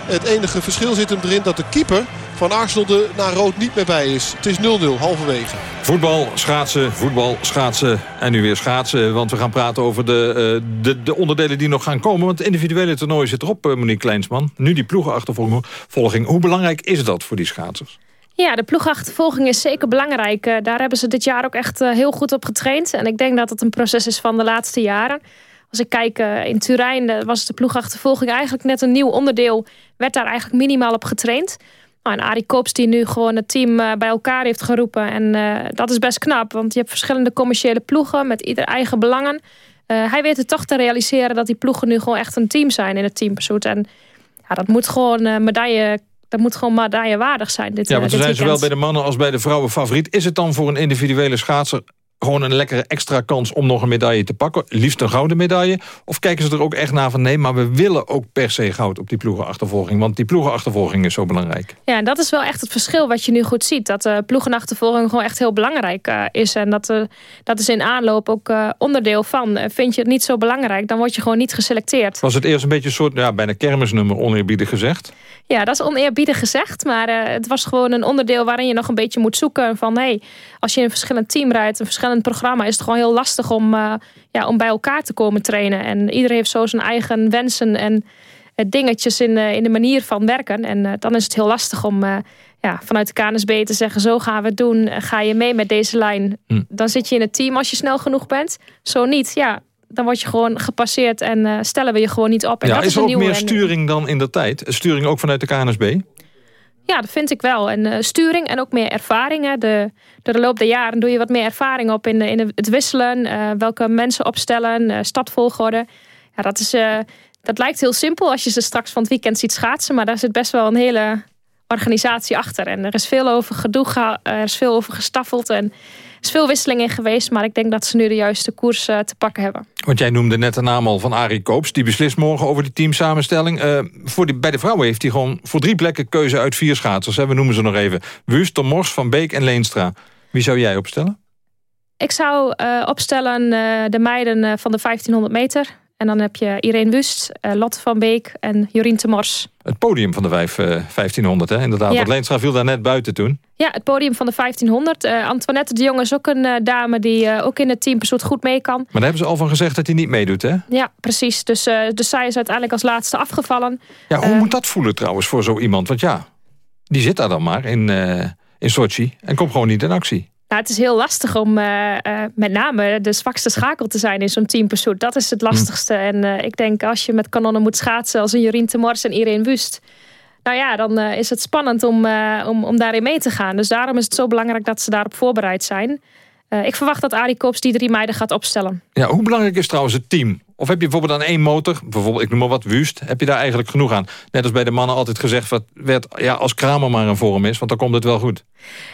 [SPEAKER 13] Het enige verschil zit hem erin dat de keeper van Arsenal er naar rood niet meer bij is. Het is 0-0, halverwege.
[SPEAKER 12] Voetbal, schaatsen, voetbal, schaatsen en nu weer schaatsen. Want we gaan praten over de, uh, de, de, onderdelen die nog gaan komen. Want het individuele toernooi zit erop, uh, Monique Kleinsman. Nu die ploegenachtervolging. Hoe belangrijk is dat voor die schaatsers?
[SPEAKER 15] Ja, de ploegachtervolging is zeker belangrijk. Uh, daar hebben ze dit jaar ook echt heel goed op getraind. En ik denk dat het een proces is van de laatste jaren. Als ik kijk in Turijn was de ploegachtervolging eigenlijk net een nieuw onderdeel. Werd daar eigenlijk minimaal op getraind. Nou, en Arie Kops die nu gewoon het team eh, bij elkaar heeft geroepen. En uh, dat is best knap, want je hebt verschillende commerciële ploegen met ieder eigen belangen. hij weet het toch te realiseren dat die ploegen nu gewoon echt een team zijn in het teampursuit. En ja, dat moet gewoon medaille dat moet gewoon medaillewaardig zijn. Dit,
[SPEAKER 12] ja, want
[SPEAKER 15] ze
[SPEAKER 12] zijn zowel bij de mannen als bij de vrouwen favoriet. Is het dan voor een individuele schaatser gewoon een lekkere extra kans om nog een medaille te pakken. Liefst een gouden medaille. Of kijken ze er ook echt naar van nee, maar we willen ook per se goud op die ploegenachtervolging. Want die ploegenachtervolging is zo belangrijk.
[SPEAKER 15] Ja, en dat is wel echt het verschil wat je nu goed ziet. Dat de ploegenachtervolging gewoon echt heel belangrijk uh, is. En dat, uh, dat is in aanloop ook uh, onderdeel van. vind je het niet zo belangrijk, dan word je gewoon niet geselecteerd.
[SPEAKER 12] Was het eerst een beetje een soort, ja, bijna kermisnummer oneerbiedig gezegd?
[SPEAKER 15] Ja, dat is oneerbiedig gezegd. Maar het was gewoon een onderdeel waarin je nog een beetje moet zoeken van... hé, hey, als je in een verschillend team rijdt, een verschillend programma... is het gewoon heel lastig om, uh, ja, om bij elkaar te komen trainen. En iedereen heeft zo zijn eigen wensen en uh, dingetjes in, uh, in de manier van werken. En dan is het heel lastig om ja, vanuit de KNSB te zeggen... zo gaan we het doen, ga je mee met deze lijn. Hm. Dan zit je in het team als je snel genoeg bent. Zo niet, ja, dan word je gewoon gepasseerd en stellen we je gewoon niet op. En
[SPEAKER 12] ja,
[SPEAKER 15] dat
[SPEAKER 12] is,
[SPEAKER 15] is
[SPEAKER 12] er ook meer sturing dan in de tijd? Sturing ook vanuit de KNSB?
[SPEAKER 15] Ja, dat vind ik wel. En uh, sturing en ook meer ervaring. De, door de loop der jaren doe je wat meer ervaring op in, de, in het wisselen. Uh, welke mensen opstellen, uh, stadvolgorde. Ja, dat, is, dat lijkt heel simpel als je ze straks van het weekend ziet schaatsen. Maar daar zit best wel een hele organisatie achter. En er is veel over gedoe, er is veel over gestaffeld. En is veel wisseling in geweest, maar ik denk dat ze nu de juiste koers uh, te pakken hebben.
[SPEAKER 12] Want jij noemde net de naam al van Arie Koops. Die beslist morgen over de teamsamenstelling. Uh, voor die, bij de vrouwen heeft hij gewoon voor drie plekken keuze uit vier schaatsers. Hè? We noemen ze nog even. Wust, Mors, Van Beek en Leenstra. Wie zou jij opstellen?
[SPEAKER 15] Ik zou uh, opstellen de meiden van de 1500 meter. En dan heb je Irene Wust, uh, Lotte van Beek en Jorien Temors.
[SPEAKER 12] Het podium van de vijf, uh, 1500, hè? inderdaad. Ja. Want Leenstra viel daar net buiten toen.
[SPEAKER 15] Ja, het podium van de 1500. Uh, Antoinette de Jong is ook een dame die ook in het team goed mee kan. Maar
[SPEAKER 12] daar hebben ze al van gezegd dat hij niet meedoet, hè?
[SPEAKER 15] Ja, precies. Dus, dus zij is uiteindelijk als laatste afgevallen.
[SPEAKER 12] Ja, hoe moet dat voelen trouwens voor zo iemand? Want ja, die zit daar dan maar in, in Sochi en komt gewoon niet in actie.
[SPEAKER 15] Nou, het is heel lastig om uh, uh, met name de zwakste schakel te zijn in zo'n teampursuit. Dat is het lastigste. Mm. En uh, ik denk als je met kanonnen moet schaatsen als een Jorien Temors en Irene Wust. Nou ja, dan is het spannend om, om, om daarin mee te gaan. Dus daarom is het zo belangrijk dat ze daarop voorbereid zijn. Ik verwacht dat Arie Kops die drie meiden gaat opstellen.
[SPEAKER 12] Ja, hoe belangrijk is trouwens het team? Of heb je bijvoorbeeld aan één motor, bijvoorbeeld ik noem maar wat Wust, heb je daar eigenlijk genoeg aan? Net als bij de mannen altijd gezegd wat werd, ja, als Kramer maar een vorm is, want dan komt het wel goed.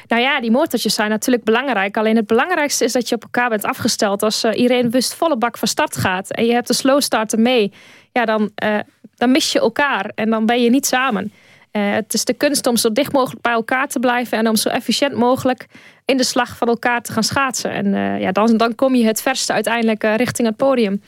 [SPEAKER 15] Nou ja, die motortjes zijn natuurlijk belangrijk. Alleen het belangrijkste is dat je op elkaar bent afgesteld. Als uh, iedereen Wust volle bak van start gaat en je hebt de slow starter mee, ja, dan, uh, dan mis je elkaar en dan ben je niet samen. Uh, het is de kunst om zo dicht mogelijk bij elkaar te blijven en om zo efficiënt mogelijk in de slag van elkaar te gaan schaatsen. En ja, dan, dan kom je het verste uiteindelijk richting het podium.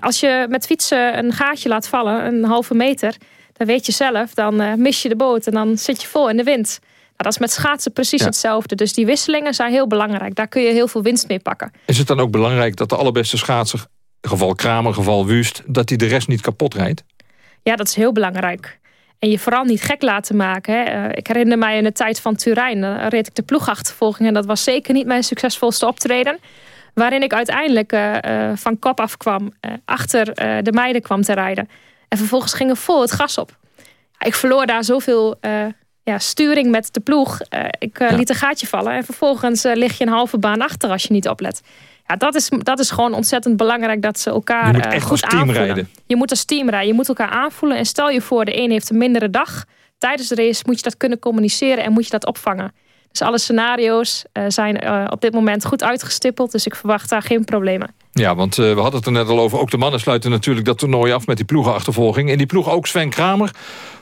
[SPEAKER 15] Als je met fietsen een gaatje laat vallen, een halve meter, dan weet je zelf, dan mis je de boot en dan zit je vol in de wind. Nou, dat is met schaatsen precies ja. hetzelfde. Dus die wisselingen zijn heel belangrijk. Daar kun je heel veel winst mee pakken.
[SPEAKER 12] Is het dan ook belangrijk dat de allerbeste schaatser, geval Kramer, geval Wust, dat hij de rest niet kapot rijdt?
[SPEAKER 15] Ja, dat is heel belangrijk. En je vooral niet gek laten maken. Hè. Uh, ik herinner mij in de tijd van Turijn. Dan reed ik de ploegachtervolging. En dat was zeker niet mijn succesvolste optreden. Waarin ik uiteindelijk uh, uh, van kop af kwam. Uh, achter de meiden kwam te rijden. En vervolgens gingen vol het gas op. Ik verloor daar zoveel ja, sturing met de ploeg. ik ja. liet een gaatje vallen. En vervolgens lig je een halve baan achter als je niet oplet. Ja, dat is, dat is gewoon ontzettend belangrijk dat ze elkaar
[SPEAKER 12] je moet echt
[SPEAKER 15] goed
[SPEAKER 12] als team
[SPEAKER 15] aanvoelen.
[SPEAKER 12] Rijden.
[SPEAKER 15] Je moet als team rijden. Je moet elkaar aanvoelen. En stel je voor, de een heeft een mindere dag. Tijdens de race moet je dat kunnen communiceren en moet je dat opvangen. Dus alle scenario's uh, zijn uh, op dit moment goed uitgestippeld. Dus ik verwacht daar geen problemen.
[SPEAKER 12] Ja, want uh, we hadden het er net al over. Ook de mannen sluiten natuurlijk dat toernooi af met die ploegenachtervolging. En die ploeg ook Sven Kramer.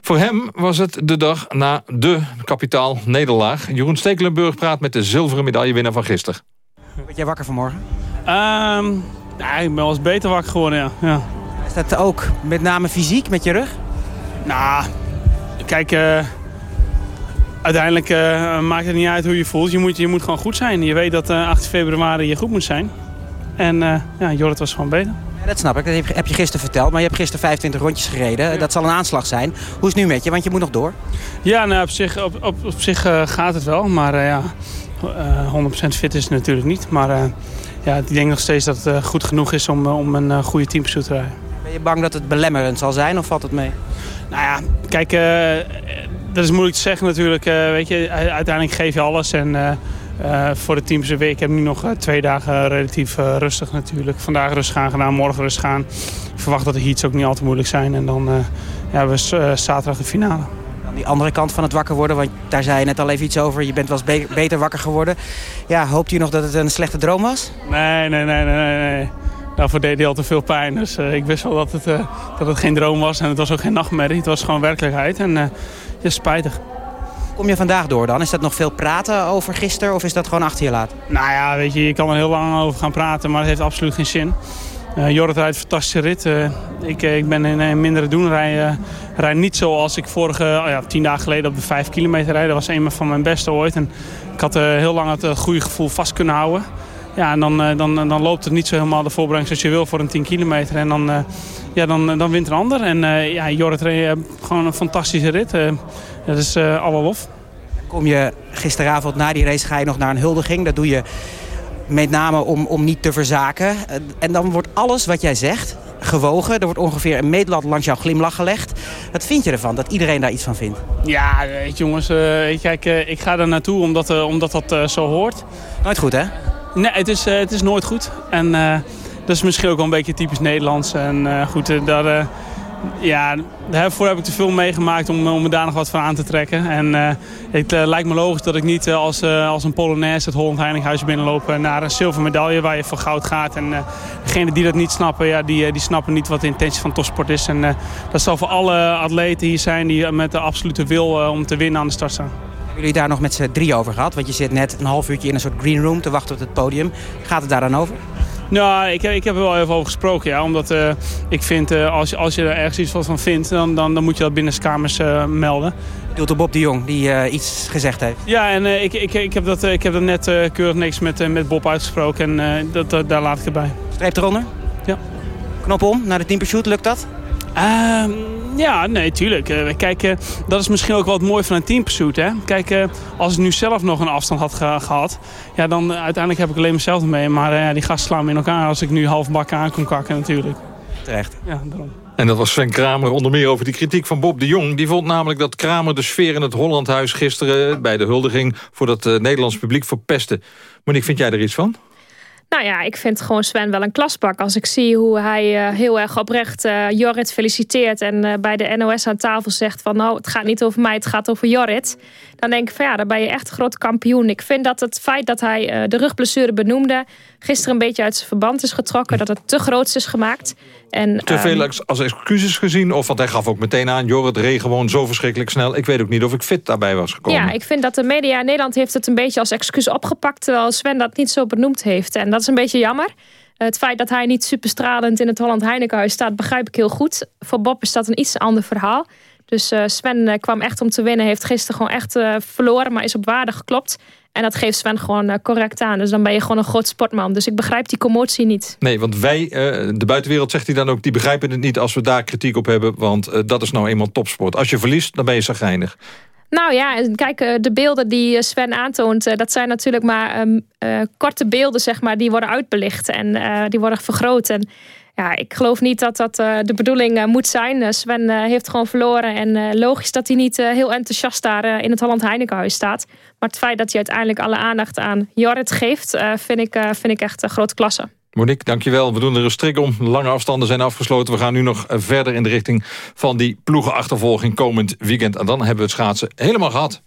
[SPEAKER 12] Voor hem was het de dag na de kapitaal nederlaag. Jeroen Stekelenburg praat met de zilveren medaillewinnaar van gisteren.
[SPEAKER 20] Ben jij wakker vanmorgen?
[SPEAKER 21] Um, ik ben wel eens beter wakker geworden, ja. ja.
[SPEAKER 20] Is dat ook met name fysiek, met je rug?
[SPEAKER 21] Nou, kijk uiteindelijk uh, maakt het niet uit hoe je voelt. Je moet, je moet gewoon goed zijn. Je weet dat uh, 8 februari je goed moet zijn. En ja, Jorrit was gewoon beter.
[SPEAKER 20] Ja, dat snap ik. Dat heb je gisteren verteld. Maar je hebt gisteren 25 rondjes gereden. Ja. Dat zal een aanslag zijn. Hoe is het nu met je? Want je moet nog door.
[SPEAKER 21] Ja, nou, op zich, op, op, op zich gaat het wel. Maar ja, 100% fit is het natuurlijk niet. Maar ja, ik denk nog steeds dat het goed genoeg is om, om een goede teampersoet te rijden.
[SPEAKER 20] Ben je bang dat het belemmerend zal zijn of valt het mee?
[SPEAKER 21] Nou ja, kijk dat is moeilijk te zeggen natuurlijk. Weet je, uiteindelijk geef je alles. En uh, voor de teams week. Ik heb nu nog twee dagen relatief rustig natuurlijk. Vandaag rustig gaan gedaan, morgen rustig gaan. Ik verwacht dat de heats ook niet al te moeilijk zijn. En dan ja, hebben we zaterdag de finale.
[SPEAKER 20] Aan die andere kant van het wakker worden, want daar zei je net al even iets over. Je bent wel eens beter wakker geworden. Ja, hoopt u nog dat het een slechte droom was?
[SPEAKER 21] Nee, nee, nee, nee, nee. Daarvoor deed hij al te veel pijn. Dus uh, ik wist wel dat het, uh, dat het geen droom was. En het was ook geen nachtmerrie. Het was gewoon werkelijkheid. En uh, ja, spijtig.
[SPEAKER 20] Kom je vandaag door dan? Is dat nog veel praten over gisteren of is dat gewoon achter je laten?
[SPEAKER 21] Nou ja, weet je, je kan er heel lang over gaan praten, maar het heeft absoluut geen zin. Uh, Jorrit rijdt fantastische rit. Uh, ik, ik ben in een mindere doen. Rij, rij niet zoals ik vorige oh ja, tien dagen geleden op de vijf kilometer rijd. Dat was een van mijn beste ooit. En ik had heel lang het goede gevoel vast kunnen houden. Ja, en dan, dan, dan loopt het niet zo helemaal de voorbrengst als je wil voor een 10 kilometer. En dan, ja, dan, dan wint een ander. En ja, Jorrit gewoon een fantastische rit. dat is alle lof.
[SPEAKER 20] Kom je gisteravond na die race ga je nog naar een huldiging. Dat doe je met name om, om niet te verzaken. En dan wordt alles wat jij zegt gewogen. Er wordt ongeveer een meetlat langs jouw glimlach gelegd. Wat vind je ervan, dat iedereen daar iets van vindt?
[SPEAKER 21] Ja, weet je, jongens, uh, kijk, uh, ik ga er naartoe omdat, uh, omdat dat zo hoort.
[SPEAKER 20] Nooit goed, hè?
[SPEAKER 21] Nee, het is, het is nooit goed. En dat is misschien ook wel een beetje typisch Nederlands. En goed, daar ja, daarvoor heb ik te veel meegemaakt om, om me daar nog wat van aan te trekken. En uh, het uh, lijkt me logisch dat ik niet uh, als, als een Polonaise het Holland Heininghuis binnenloop naar een zilveren medaille waar je voor goud gaat. En degenen die dat niet snappen, ja, die, die snappen niet wat de intentie van topsport is. En dat zal voor alle atleten hier zijn die met de absolute wil om te winnen aan de start staan.
[SPEAKER 20] Hebben jullie daar nog met z'n drie over gehad? Want je zit net een half uurtje in een soort green room te wachten op het podium. Gaat het daar dan over?
[SPEAKER 21] Nou, ik, ik heb er wel even over gesproken, ja. Omdat uh, ik vind, uh, als, als je er ergens iets van vindt, dan, dan, dan moet je dat binnen de kamers uh, melden.
[SPEAKER 20] Je doet op Bob de Jong, die iets gezegd heeft.
[SPEAKER 21] Ja, en ik, ik, ik, heb dat, ik heb dat net keurig niks met, met Bob uitgesproken. En dat, daar laat ik het bij.
[SPEAKER 20] Streep eronder?
[SPEAKER 21] Ja.
[SPEAKER 20] Knop om, naar de teampershoot, lukt dat?
[SPEAKER 21] Ehm, ja, nee, tuurlijk. Uh, kijk, uh, dat is misschien ook wel het mooie van een teampursuit. Hè? Kijk, uh, als ik nu zelf nog een afstand had ge gehad... Ja, dan uiteindelijk heb ik alleen mezelf mee. Maar die gasten slaan me in elkaar als ik nu half bakken aan kon kakken natuurlijk.
[SPEAKER 20] Terecht.
[SPEAKER 21] Ja, daarom.
[SPEAKER 12] En dat was Sven Kramer onder meer over die kritiek van Bob de Jong. Die vond namelijk dat Kramer de sfeer in het Hollandhuis gisteren... bij de huldiging voor dat Nederlands publiek verpestte. Monique, vind jij er iets van?
[SPEAKER 15] Nou ja, ik vind gewoon Sven wel een klasbak. Als ik zie hoe hij uh, heel erg oprecht uh, Jorrit feliciteert... en uh, bij de NOS aan tafel zegt van... nou, het gaat niet over mij, het gaat over Jorrit. Dan denk ik van ja, dan ben je echt een groot kampioen. Ik vind dat het feit dat hij de rugblessure benoemde... gisteren een beetje uit zijn verband is getrokken. Dat het te groot is gemaakt. En,
[SPEAKER 12] te veel um, als excuses gezien? Of want hij gaf ook meteen aan... Jorrit reed gewoon zo verschrikkelijk snel. Ik weet ook niet of ik fit daarbij was gekomen.
[SPEAKER 15] Ja, ik vind dat de media in Nederland heeft het een beetje als excuus opgepakt... terwijl Sven dat niet zo benoemd heeft. En dat is een beetje jammer. Het feit dat hij niet superstralend in het Holland Heinekenhuis staat... begrijp ik heel goed. Voor Bob is dat een iets ander verhaal. Dus uh, Sven uh, kwam echt om te winnen. Heeft gisteren gewoon echt uh, verloren, maar is op waarde geklopt. En dat geeft Sven gewoon correct aan. Dus dan ben je gewoon een groot sportman. Dus ik begrijp die commotie niet.
[SPEAKER 12] Nee, want wij, de buitenwereld zegt hij dan ook... die begrijpen het niet als we daar kritiek op hebben. Want dat is nou eenmaal topsport. Als je verliest, dan ben je zagrijnig.
[SPEAKER 15] Nou ja, kijk, de beelden die Sven aantoont... dat zijn natuurlijk maar um, uh, korte beelden, zeg maar... die worden uitbelicht en uh, die worden vergroot. En ja, ik geloof niet dat dat uh, de bedoeling moet zijn. Sven heeft gewoon verloren. En logisch dat hij niet heel enthousiast daar in het Holland Heinekenhuis staat. Maar het feit dat hij uiteindelijk alle aandacht aan Jorrit geeft... vind, ik, vind ik echt grote klasse.
[SPEAKER 12] Monique, dankjewel. We doen er een strik om. Lange afstanden zijn afgesloten. We gaan nu nog verder in de richting van die ploegenachtervolging komend weekend. En dan hebben we het schaatsen helemaal gehad.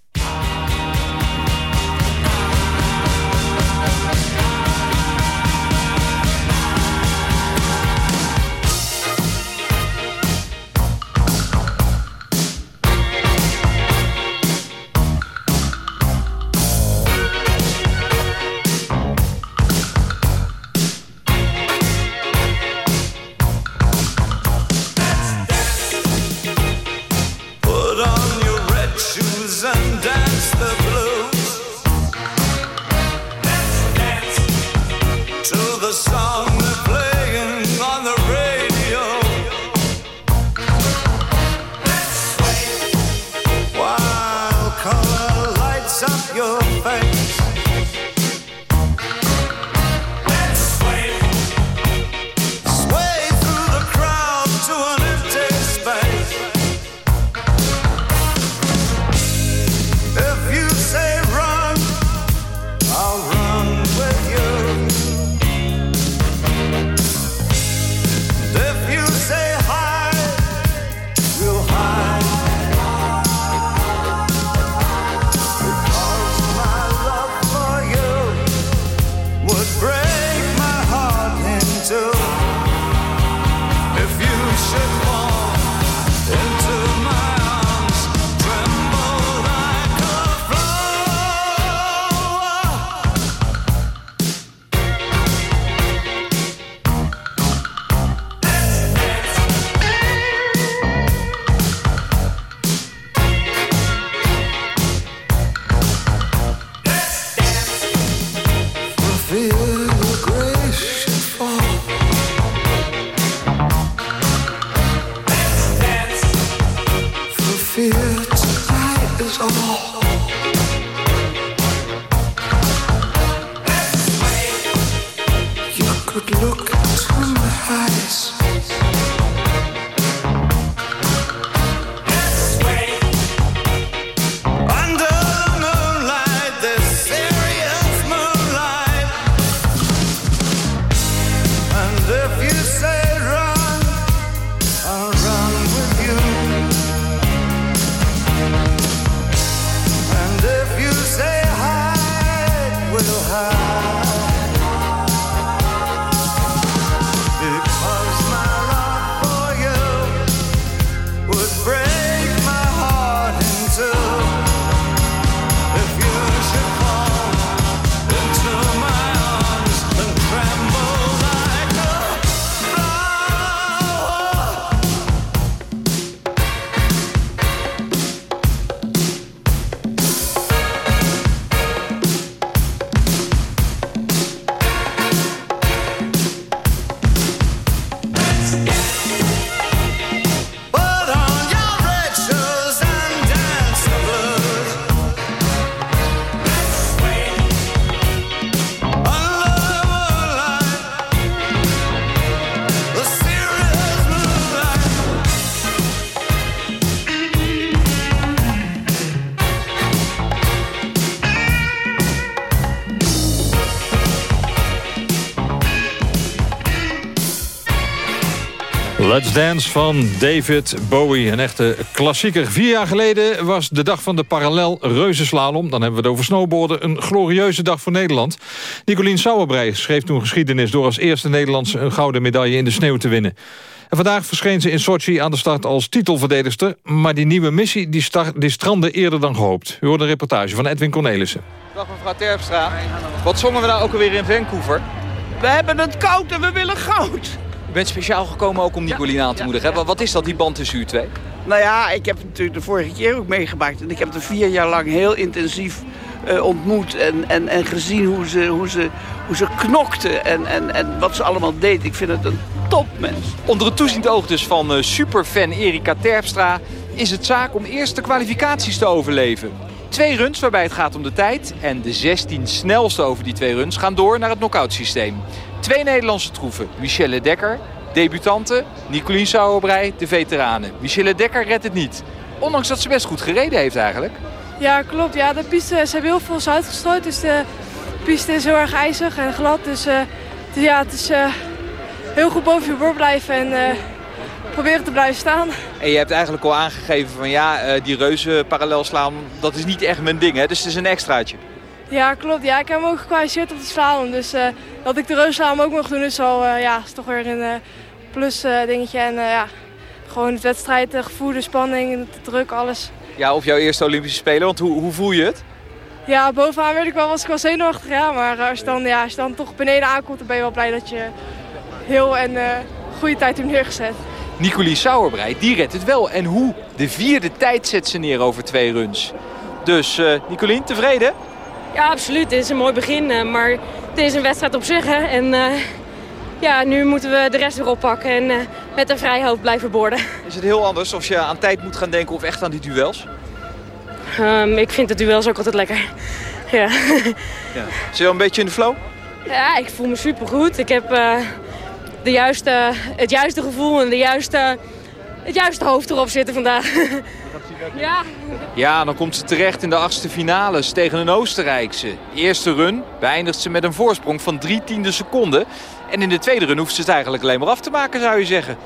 [SPEAKER 12] Dance van David Bowie. Een echte klassieker. Vier jaar geleden was de dag van de parallel reuzenslalom. Dan hebben we het over snowboarden. Een glorieuze dag voor Nederland. Nicolien Sauerbrei schreef toen geschiedenis... door als eerste Nederlandse een gouden medaille in de sneeuw te winnen. En vandaag verscheen ze in Sochi aan de start als titelverdedigster. Maar die nieuwe missie die, start, die strandde eerder dan gehoopt. U hoort een reportage van Edwin Cornelissen.
[SPEAKER 5] Dag mevrouw Terpstra. Wat zongen we nou ook alweer in Vancouver?
[SPEAKER 22] We hebben het koud en we willen goud.
[SPEAKER 5] Bent speciaal gekomen ook om Nicolien aan te moedigen. Wat is dat, die band tussen u twee?
[SPEAKER 22] Nou ja, ik heb het natuurlijk de vorige keer ook meegemaakt. En ik heb er vier jaar lang heel intensief uh, ontmoet en, en, en gezien hoe ze, hoe ze, hoe ze knokte en, en, en wat ze allemaal deed. Ik vind het een topmens.
[SPEAKER 5] Onder het toeziend oog dus van uh, superfan Erika Terpstra... is het zaak om eerst de kwalificaties te overleven. Twee runs waarbij het gaat om de tijd. En de 16 snelste over die twee runs gaan door naar het knock-out systeem. Twee Nederlandse troeven. Michelle Dekker, debutante. Nicolien Sauerbrei, de veteranen. Michelle Dekker redt het niet. Ondanks dat ze best goed gereden heeft eigenlijk.
[SPEAKER 23] Ja, klopt. Ja, de piste, ze hebben heel veel zout gestrooid. Dus de piste is heel erg ijzig en glad. Dus, uh, dus ja, het is uh, heel goed boven je bord blijven en uh, proberen te blijven staan.
[SPEAKER 5] En je hebt eigenlijk al aangegeven van ja, die reuzen parallel slaan, dat is niet echt mijn ding. Hè? Dus het is een extraatje.
[SPEAKER 23] Ja, klopt. Ja, ik heb hem ook gekwalificeerd op de slalom. Dus uh, dat ik de reusslalom ook mag doen is, al, uh, ja, is toch weer een uh, plus dingetje. En ja, gewoon het wedstrijd, de gevoel, de spanning, de druk, alles.
[SPEAKER 5] Ja, of jouw eerste Olympische Spelen, want hoe, hoe voel je het?
[SPEAKER 23] Ja, bovenaan werd ik wel, was ik wel zenuwachtig, ja. Maar als je dan, ja, als je dan toch beneden aankomt, dan ben je wel blij dat je heel en goede tijd hebt neergezet.
[SPEAKER 5] Nicolie Sauerbrei, die redt het wel. En hoe? De vierde tijd zet ze neer over twee runs. Dus Nicolien, tevreden?
[SPEAKER 24] Ja, absoluut. Dit is een mooi begin. Maar het is een wedstrijd op zich. Hè. En uh, ja, nu moeten we de rest weer oppakken. En uh, met een vrij hoofd blijven borden.
[SPEAKER 5] Is het heel anders als je aan tijd moet gaan denken of echt aan die duels?
[SPEAKER 24] Um, ik vind de duels ook altijd lekker. ja.
[SPEAKER 5] ja. Zit je wel een beetje in de flow?
[SPEAKER 24] Ja, ik voel me supergoed. Ik heb uh, de juiste, het juiste gevoel en de juiste, het juiste hoofd erop zitten vandaag. ja.
[SPEAKER 5] Ja, dan komt ze terecht in de achtste finales tegen een Oostenrijkse. Eerste run beëindigt ze met een voorsprong van drie tiende seconden. En in de tweede run hoeft ze het eigenlijk alleen maar af te maken, zou je zeggen.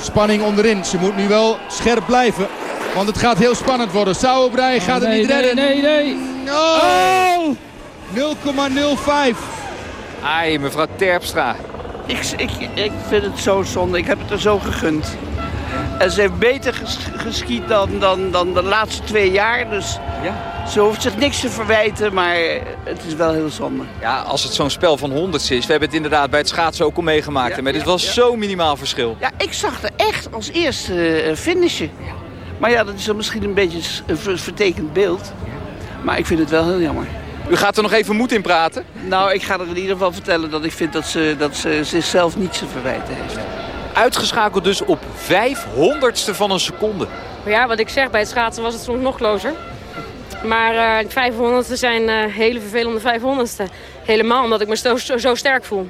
[SPEAKER 25] Spanning onderin. Ze moet nu wel scherp blijven. Want het gaat heel spannend worden. Sauerbrei gaat
[SPEAKER 26] oh,
[SPEAKER 25] het niet redden.
[SPEAKER 26] Nee, nee, nee.
[SPEAKER 25] Oh! 0,05.
[SPEAKER 5] Ai, mevrouw Terpstra.
[SPEAKER 22] Ik, ik, ik vind het zo zonde. Ik heb het er zo gegund. En ze heeft beter ges geschiet dan, dan, dan de laatste twee jaar. Dus ja. ze hoeft zich niks te verwijten, maar het is wel heel zonde.
[SPEAKER 5] Ja, als het zo'n spel van honderd is. We hebben het inderdaad bij het schaatsen ook al meegemaakt. Ja, maar dit was ja. zo minimaal verschil.
[SPEAKER 22] Ja, ik zag er echt als eerste uh, finishen. Maar ja, dat is dan misschien een beetje een vertekend beeld. Maar ik vind het wel heel jammer.
[SPEAKER 5] U gaat er nog even moed in praten?
[SPEAKER 22] Nou, ik ga er in ieder geval vertellen dat ik vind dat ze, dat ze zichzelf niet te verwijten heeft.
[SPEAKER 5] Uitgeschakeld dus op 500ste van een seconde.
[SPEAKER 24] Ja, wat ik zeg, bij het schaatsen was het soms nog closer. Maar uh, 500ste zijn uh, hele vervelende 500ste. Helemaal omdat ik me zo, zo, zo, sterk voel.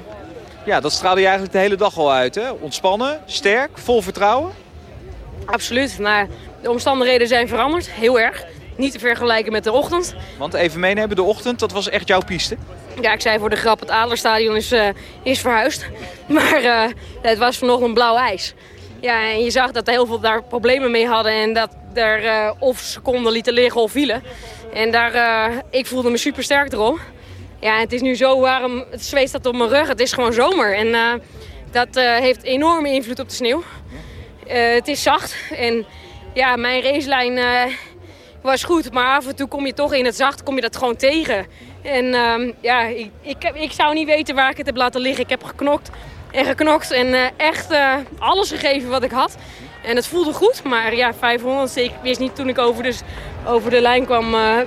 [SPEAKER 5] Ja, dat straalde je eigenlijk de hele dag al uit, hè? Ontspannen, sterk, vol vertrouwen?
[SPEAKER 24] Absoluut, maar de omstandigheden zijn veranderd, heel erg. Niet te vergelijken met de ochtend.
[SPEAKER 5] Want even meenemen, de ochtend, dat was echt jouw piste?
[SPEAKER 24] Ja, ik zei voor de grap, het Adlerstadion is, uh, is verhuisd. Maar uh, het was vanochtend blauw ijs. Ja, en je zag dat heel veel daar problemen mee hadden. En dat er uh, of seconden lieten liggen of vielen. En daar, ik voelde me super sterk erop. Ja, het is nu zo warm, het zweet staat op mijn rug. Het is gewoon zomer. En dat heeft enorme invloed op de sneeuw. het is zacht. En ja, mijn racelijn was goed. Maar af en toe kom je toch in het zacht, kom je dat gewoon tegen. En um, ja, ik, ik, ik, zou niet weten waar ik het heb laten liggen. Ik heb geknokt en geknokt en uh, echt uh, alles gegeven wat ik had. En het voelde goed, maar ja, 500, ik wist niet toen ik over, dus, over de lijn kwam uh,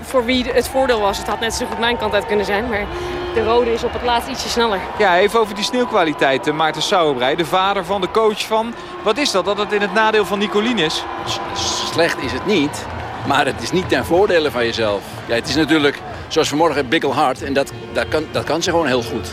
[SPEAKER 24] voor wie het voordeel was. Het had net zo goed mijn kant uit kunnen zijn, maar de rode is op het laatst ietsje sneller.
[SPEAKER 5] Ja, even over die sneeuwkwaliteit. Maarten Sauerbrei, de vader van, de coach van. Wat is dat, dat het in het nadeel van Nicolien is?
[SPEAKER 27] Slecht is het niet, maar het is niet ten voordele van jezelf. Ja, het is natuurlijk zoals vanmorgen Bickel Hard. En dat, dat, kan, dat kan ze gewoon heel goed.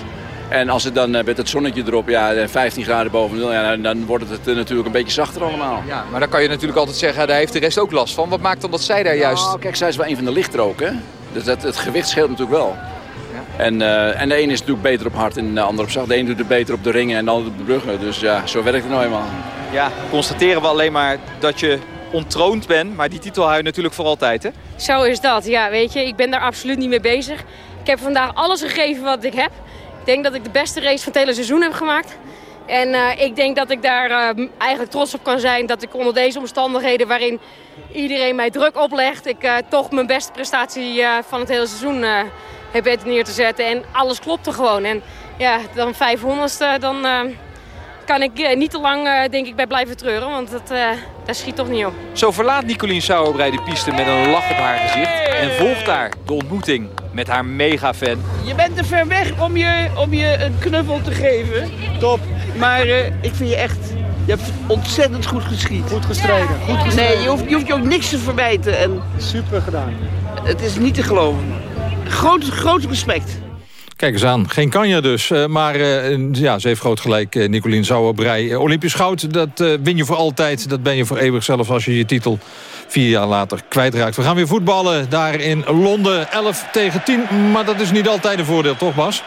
[SPEAKER 27] En als het dan met het zonnetje erop, ja, 15 graden boven nul, ja, dan wordt het natuurlijk een beetje zachter allemaal.
[SPEAKER 5] Ja, maar dan kan je natuurlijk altijd zeggen, daar heeft de rest ook last van. Wat maakt dan dat zij daar juist...
[SPEAKER 27] Nou, kijk, zij is wel een van de lichter ook, hè. Dus dat, het gewicht scheelt natuurlijk wel. En, uh, en de ene is natuurlijk beter op hart en de andere op zacht. De een doet het beter op de ringen en de ander op de bruggen. Dus ja, zo werkt het nou eenmaal.
[SPEAKER 5] Ja, constateren we alleen maar dat je ontroond bent. Maar die titel hou je natuurlijk voor altijd, hè?
[SPEAKER 24] Zo is dat, ja. Weet je, ik ben daar absoluut niet mee bezig. Ik heb vandaag alles gegeven wat ik heb. Ik denk dat ik de beste race van het hele seizoen heb gemaakt. En uh, ik denk dat ik daar uh, eigenlijk trots op kan zijn dat ik onder deze omstandigheden waarin iedereen mij druk oplegt, ik uh, toch mijn beste prestatie van het hele seizoen heb weten neer te zetten. En alles klopte gewoon. En ja, dan 500ste, dan kan ik eh, niet te lang uh, denk ik, bij blijven treuren. Want dat, uh, dat schiet toch niet op.
[SPEAKER 5] Zo verlaat Nicolien Sauerbrei de piste met een lach op haar gezicht. En volgt daar de ontmoeting met haar mega-fan.
[SPEAKER 22] Je bent te ver weg om je, om je een knuffel te geven.
[SPEAKER 25] Top.
[SPEAKER 22] Maar ik vind je echt... Je hebt ontzettend goed geschiet.
[SPEAKER 25] Goed gestreden. Goed gestreden.
[SPEAKER 22] Nee, je hoeft, je hoeft je ook niks te verwijten. En
[SPEAKER 25] Super gedaan.
[SPEAKER 22] Het is niet te geloven. Groot, groot respect.
[SPEAKER 12] Kijk eens aan, geen kanja dus. Uh, maar uh, ja, ze heeft groot gelijk, uh, Nicolien Sauerbrei. Olympisch goud, dat win je voor altijd. Dat ben je voor eeuwig, zelfs als je je titel vier jaar later kwijtraakt. We gaan weer voetballen daar in Londen. 11 tegen 10, maar dat is niet altijd een voordeel, toch Bas?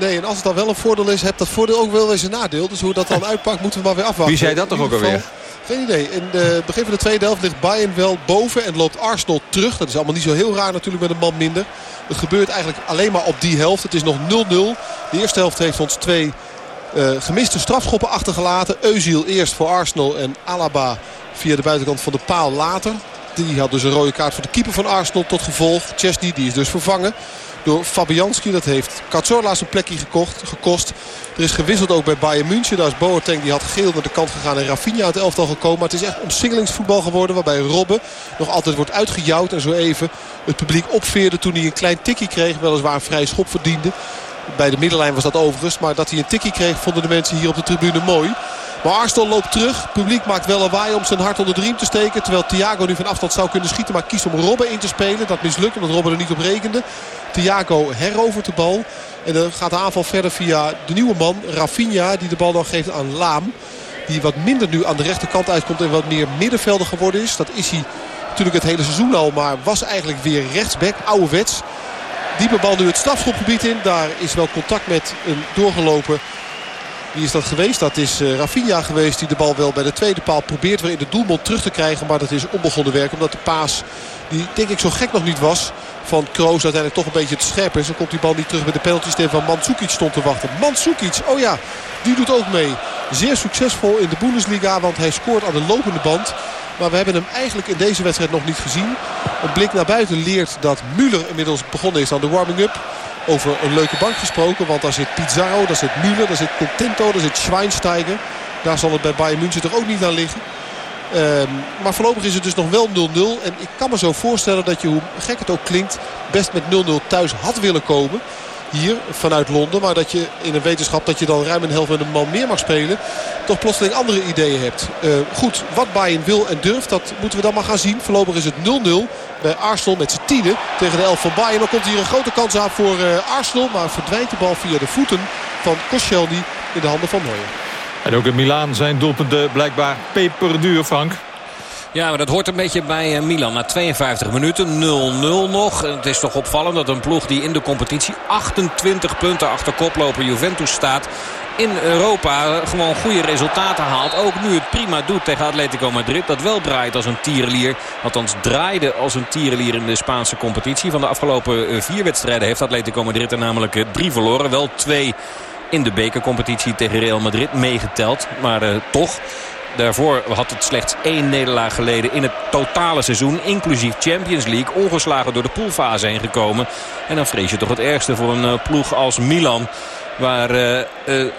[SPEAKER 13] Nee, en als het dan wel een voordeel is, hebt dat voordeel ook wel eens een nadeel. Dus hoe dat dan uitpakt, moeten we maar weer afwachten.
[SPEAKER 12] Wie zei dat toch ook alweer?
[SPEAKER 13] Geen idee. In het begin van de tweede helft ligt Bayern wel boven en loopt Arsenal terug. Dat is allemaal niet zo heel raar natuurlijk met een man minder. Het gebeurt eigenlijk alleen maar op die helft. Het is nog 0-0. De eerste helft heeft ons twee uh, gemiste strafschoppen achtergelaten. Euziel eerst voor Arsenal en Alaba via de buitenkant van de paal later. Die had dus een rode kaart voor de keeper van Arsenal tot gevolg. Chesney die is dus vervangen door Fabianski. Dat heeft Cazorla zijn plekje gekocht, gekost. Er is gewisseld ook bij Bayern München. Daar is Boateng, die had geel naar de kant gegaan. En Rafinha uit het elftal gekomen. Maar het is echt omsingelingsvoetbal geworden. Waarbij Robben nog altijd wordt uitgejouwd. En zo even het publiek opveerde toen hij een klein tikkie kreeg. Weliswaar een vrij schop verdiende. Bij de middenlijn was dat overigens. Maar dat hij een tikkie kreeg vonden de mensen hier op de tribune mooi. Maar Arsenal loopt terug. Publiek maakt wel een waai om zijn hart onder de riem te steken. Terwijl Thiago nu van afstand zou kunnen schieten. Maar kiest om Robben in te spelen. Dat mislukt omdat Robben er niet op rekende. Thiago herovert de bal. En dan gaat de aanval verder via de nieuwe man Rafinha. Die de bal dan geeft aan Laam. Die wat minder nu aan de rechterkant uitkomt. En wat meer middenvelder geworden is. Dat is hij natuurlijk het hele seizoen al. Maar was eigenlijk weer rechtsback. Ouderwets. Diepe bal nu het strafschopgebied in. Daar is wel contact met een doorgelopen wie is dat geweest? Dat is uh, Rafinha geweest die de bal wel bij de tweede paal probeert weer in de doelmond terug te krijgen. Maar dat is onbegonnen werk omdat de paas die denk ik zo gek nog niet was van Kroos uiteindelijk toch een beetje te scherp is. Dan komt die bal niet terug met de penalty van Mandzukic stond te wachten. Mandzukic, oh ja, die doet ook mee. Zeer succesvol in de Bundesliga, want hij scoort aan de lopende band. Maar we hebben hem eigenlijk in deze wedstrijd nog niet gezien. Een blik naar buiten leert dat Müller inmiddels begonnen is aan de warming-up. Over een leuke bank gesproken, want daar zit Pizarro, daar zit Müller, daar zit Contento, daar zit Schweinsteiger. Daar zal het bij Bayern München toch ook niet aan liggen. Um, maar voorlopig is het dus nog wel 0-0. En ik kan me zo voorstellen dat je, hoe gek het ook klinkt, best met 0-0 thuis had willen komen. Hier vanuit Londen. Maar dat je in een wetenschap dat je dan ruim een helft met een man meer mag spelen. Toch plotseling andere ideeën hebt. Uh, goed, wat Bayern wil en durft, dat moeten we dan maar gaan zien. Voorlopig is het 0-0 bij Arsenal met z'n tienen tegen de elf van Bayern. Dan komt hier een grote kans aan voor uh, Arsenal. Maar verdwijnt de bal via de voeten van Koscielny in de handen van Neuer.
[SPEAKER 12] En ook in Milaan zijn doelpunten blijkbaar peperduur, Frank.
[SPEAKER 14] Ja, maar dat hoort een beetje bij Milan. Na 52 minuten 0-0 nog. Het is toch opvallend dat een ploeg die in de competitie 28 punten achter koploper Juventus staat in Europa gewoon goede resultaten haalt. Ook nu het prima doet tegen Atletico Madrid. Dat wel draait als een tierenlier. Althans draaide als een tierenlier in de Spaanse competitie. Van de afgelopen vier wedstrijden heeft Atletico Madrid er namelijk drie verloren. Wel twee in de bekercompetitie tegen Real Madrid meegeteld. Maar toch... Daarvoor had het slechts één nederlaag geleden in het totale seizoen. Inclusief Champions League. Ongeslagen door de poolfase heen gekomen. En dan vrees je toch het ergste voor een uh, ploeg als Milan. Waar uh,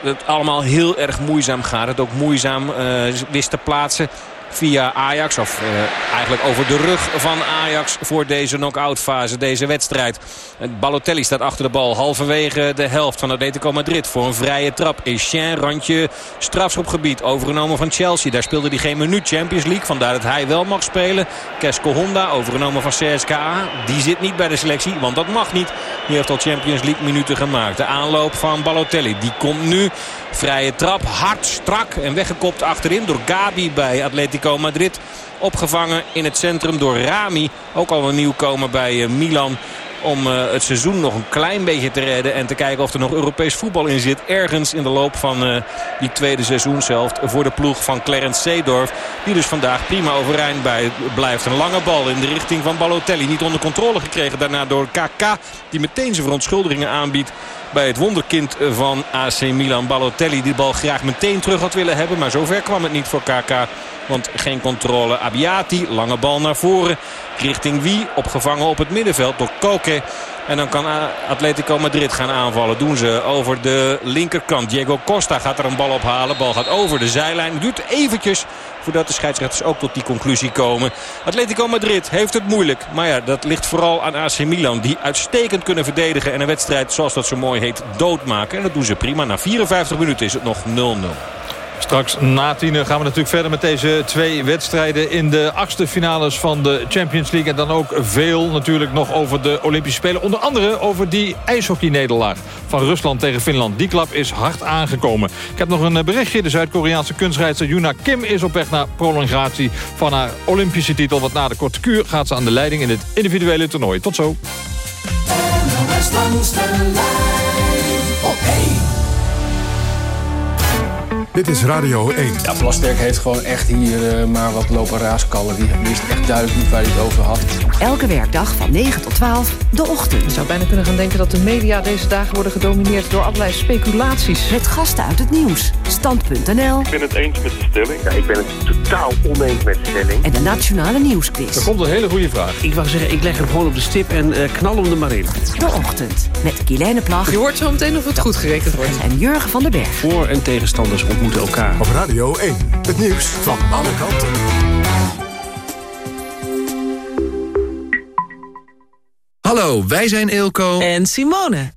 [SPEAKER 14] het allemaal heel erg moeizaam gaat. Het ook moeizaam wist te plaatsen via Ajax. Of uh, eigenlijk over de rug van Ajax voor deze knock-out fase, deze wedstrijd. Balotelli staat achter de bal halverwege de helft van Atletico Madrid voor een vrije trap. Etienne, randje strafschopgebied, overgenomen van Chelsea. Daar speelde hij geen minuut Champions League, vandaar dat hij wel mag spelen. Kesko Honda, overgenomen van CSKA. Die zit niet bij de selectie, want dat mag niet. Die heeft al Champions League minuten gemaakt. De aanloop van Balotelli, die komt nu. Vrije trap, hard, strak en weggekopt achterin door Gabi bij Atletico Madrid. Opgevangen in het centrum door Rami. Ook al een nieuwkomer bij eh, Milan. om uh, het seizoen nog een klein beetje te redden. En te kijken of er nog Europees voetbal in zit. Ergens in de loop van uh, die tweede seizoenshelft voor de ploeg van Clarence Seedorf. Die dus vandaag prima overeind blijft. Een lange bal in de richting van Balotelli. Niet onder controle gekregen daarna door KK. Die meteen zijn verontschuldigingen aanbiedt bij het wonderkind van AC Milan. Balotelli die de bal graag meteen terug had willen hebben. Maar zover kwam het niet voor KK. Want geen controle. Abiati, lange bal naar voren. Richting wie? Opgevangen op het middenveld door Koke. En dan kan Atletico Madrid gaan aanvallen. Doen ze over de linkerkant. Diego Costa gaat er een bal ophalen. Bal gaat over de zijlijn. Duurt eventjes voordat de scheidsrechters ook tot die conclusie komen. Atletico Madrid heeft het moeilijk. Maar ja, dat ligt vooral aan AC Milan. Die uitstekend kunnen verdedigen en een wedstrijd, zoals dat zo mooi heet, doodmaken. En dat doen ze prima. Na 54 minuten is het nog 0-0.
[SPEAKER 12] Straks na tienen gaan we natuurlijk verder met deze twee wedstrijden... in de achtste finales van de Champions League. En dan ook veel natuurlijk nog over de Olympische Spelen. Onder andere over die ijshockey-nederlaag van Rusland tegen Finland. Die klap is hard aangekomen. Ik heb nog een berichtje. De Zuid-Koreaanse kunstrijdster Yuna Kim is op weg naar prolongatie van haar Olympische titel. Want na de korte kuur gaat ze aan de leiding in het individuele toernooi. Tot zo.
[SPEAKER 11] Dit is Radio 1.
[SPEAKER 28] Ja, Plasterk heeft gewoon echt hier uh, maar wat lopen raaskallen. Die wist echt duidelijk niet waar hij het over had.
[SPEAKER 29] Elke werkdag van 9 tot 12, de ochtend.
[SPEAKER 30] Je zou bijna kunnen gaan denken dat de media deze dagen worden gedomineerd door allerlei speculaties.
[SPEAKER 29] Met gasten uit het nieuws. Stand.nl.
[SPEAKER 31] Ik ben het eens met de stelling. Ja, ik ben het totaal oneens met de stelling.
[SPEAKER 29] En de Nationale Nieuwsquiz.
[SPEAKER 12] Er komt een hele goede vraag.
[SPEAKER 32] Ik wou zeggen, ik leg hem gewoon op de stip en uh, knal hem er maar in.
[SPEAKER 29] De ochtend. Met Kielijne Plag.
[SPEAKER 30] Je hoort zo meteen of het goed gerekend wordt.
[SPEAKER 29] En Jurgen van den Berg.
[SPEAKER 32] Voor- en tegenstanders ontmoeten elkaar.
[SPEAKER 11] Op Radio 1, het nieuws van alle kanten.
[SPEAKER 26] Hallo, wij zijn Eelco
[SPEAKER 33] en Simone.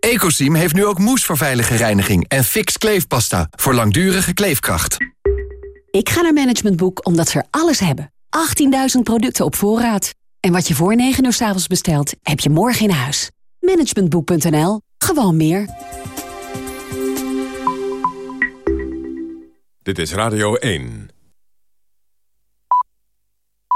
[SPEAKER 26] Ecosim heeft nu ook moes voor veilige reiniging en fix kleefpasta voor langdurige kleefkracht.
[SPEAKER 29] Ik ga naar Management Boek omdat ze er alles hebben. 18.000 producten op voorraad. En wat je voor 9 uur s avonds bestelt, heb je morgen in huis. Managementboek.nl. Gewoon meer.
[SPEAKER 11] Dit is Radio 1.